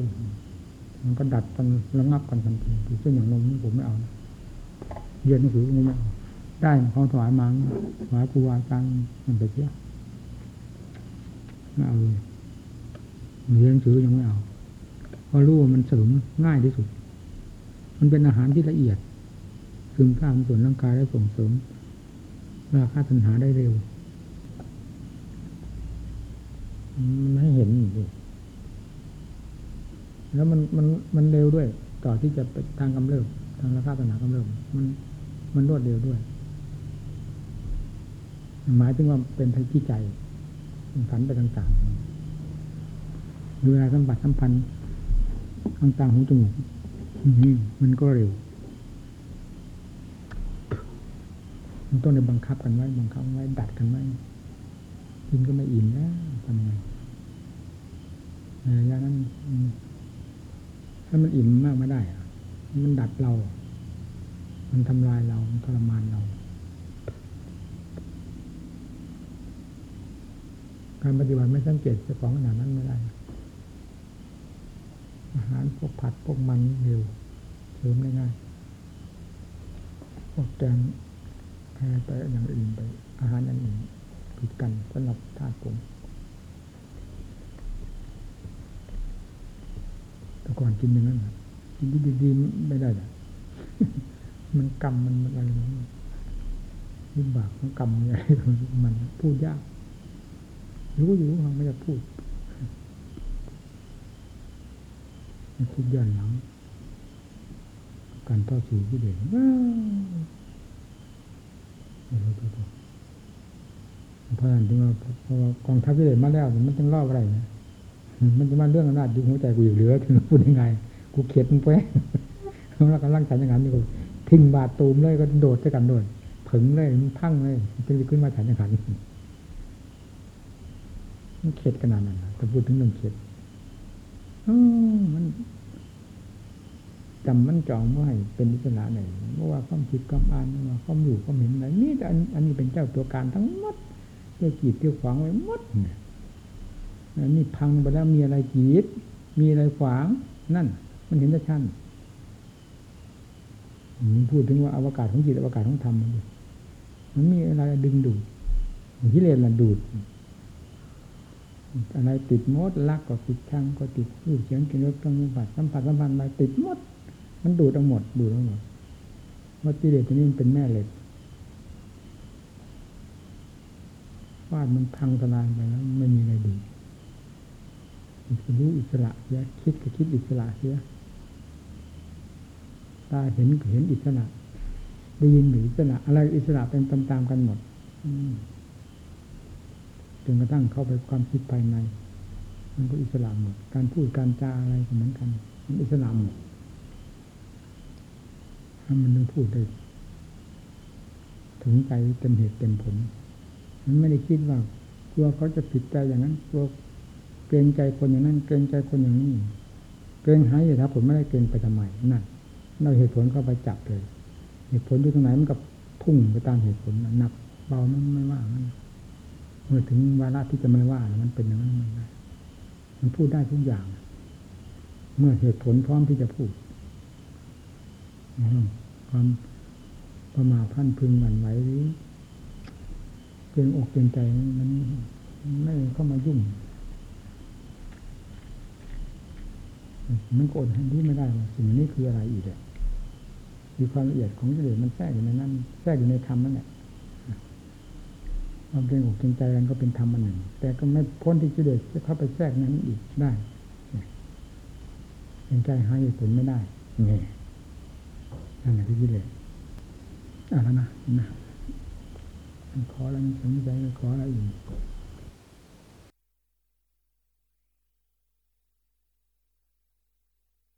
มันก็ดัดกันระงับกันทันทีเช่นอย่างนมนี่ผมไม่เอา เรียนหนังสือนี่ไม่เอา ได้เขาถวายมาถวายครูอาจารย์มันไปเที่ยวไม่เอาเลยเรียนหนังสือยังไม่เอาเพราะรู้ว่ามันเสริมง่ายที่สุด มันเป็นอาหารที่ละเอียด ซึมซาบส่วนร่างกายและส่งเสริม ราคาตัณหาได้เร็ว มันให้เห็นดิแล้วมันมันมันเร็วด้วย ต่อที่จะไปทางกำเริบทางราคาตัณหากำเริบมันมันรวดเร็วด้วย หมายถึงว่าเป็นที่ใจมันไปต่างๆดูเวลาสัมผัสสัมพันธ์ต่างๆของจมูกมันก็เร็วมันต้องได้บังคับกันไว้บังคับไว้ดัดกันไว้กินก็ไม่อิ่มแล้วทำไงในระยะนั้นถ้ามันอิ่มมากไม่ได้อะมันดัดเรา มันทำลายเรา มันทรมานเรา การปฏิบัติไม่สังเกตเจ้าของขนาดนั้นไม่ได้ อาหารพวกผัดพวกมันเร็วเสริมได้ง่ายพวกแกงแพ้ไปอย่างอื่นไป อาหารอย่างอื่นผิดกันสำหรับธาตุผมแต่ก่อนกินอย่างนั้นกินดีๆไม่ได้หรอกมันกรรมมันอะไรมันวิบากของกรรมอะไรมันพูดยาก รู้อยู่ว่าไม่จะพูดมันคิดย้อนหลังการต่อสู้ที่เด่นว้าวเพราะนั้นถึงว่าเพราะว่ากองทัพที่เด่นมาแล้ว มันต้องรอบอะไรนะมันจะมาเรื่องอำนาจอยู่หัวใจกูอยู่เหลือถึงพูดยังไง กูเขียดมึงไปแล้วกำลังฉันอย่างนั้นอยู่ทิ้งบาดตูมเลยก็โดดด้วยกันโดดผึ่งเลยมันพังเลยจะขึ้นมาฉันอย่างนั้น มันเข็ดขนาดนั้นนะแต่พูดถึงเรื่องเข็ดมันจำมันจองว่าให้เป็นอิสระไหนเมื่อว่าความคิดความอ่านเมื่อว่าความอยู่ความเห็นไหนนี่แต่อันนี้เป็นเจ้าตัวการทั้งหมดเที่ยวกีดเที่ยวขวางไว้หมดเนี่ยนี่พังไปแล้วมีอะไรกีด มีอะไรขวาง นั่น มันเห็นได้ชัดมันพูดถึงว่าอวกาศของจิตอวกาศของธรรมมันมันมีอะไรดึงดูดกิเลสละดูด อะไรติดมดรักก็ติดชังก็ติดรูปเสียงกลิ่นรสเครื่องสัมผัสสัมผัสสัมพันธ์ไรติดมด มันดูดเอาหมดดูดเอาหมดว่ากิเลสตัวนี้มันเป็นแม่เหล็กฟาดมันพังทลายไปแล้วไม่มีอะไรดีรู้อิสระเสียคิดก็คิดอิสระเสียตาเห็นก็เห็นอิสระได้ยินหรืออิสระอะไรอิสระเป็นตามๆกันหมด อืม จนกระทั่งเข้าไปความคิดภายใน มันก็อิสระหมดการพูดการจาอะไรเหมือนกัน มันอิสระหมดถ้ามันนึงพูดได้ถึงใจเต็มเหตุเต็มผล มันไม่ได้คิดว่ากลัวเขาจะผิดใจอย่างนั้นกลัวเกรงใจคนอย่างนั้น เกรงใจคนอย่างนี้เกรงหายเหตุผลไม่ได้เกรงไปทำไมนั่นเราเหตุผลเข้าไปจับเลย เหตุผลอยู่ตรงไหนมันก็พุ่งไปตามเหตุผลหนักเบาไม่ไม่ว่ามัน เมื่อถึงวาระที่จะไม่ว่ามันเป็นอย่างนั้นมันได้มันพูดได้ทุกอย่าง เมื่อเหตุผลพร้อมที่จะพูดความประมาทพันพึงหวั่นไหวหรือเกรงอกเกรงใจมันไม่เข้ามายุ่งมันก็อดให้รู้ไม่ได้ว่าสิ่งนี้คืออะไรอีกเลยมีความละเอียดของกิเลสมันแทรกอยู่ในนั้น แทรกอยู่ในธรรมนั่นแหละ ความเกรงอกเกรงใจกันก็เป็นธรรมอันหนึ่ง แต่ก็ไม่พ้นที่กิเลสจะเข้าไปแทรกนั้นอีกได้เห็นใจหาเหตุผลไม่ได้นี่นั่นแหละที่กิเลสอะแล้วนะนะขออะไรสนใจขอแล้วอีก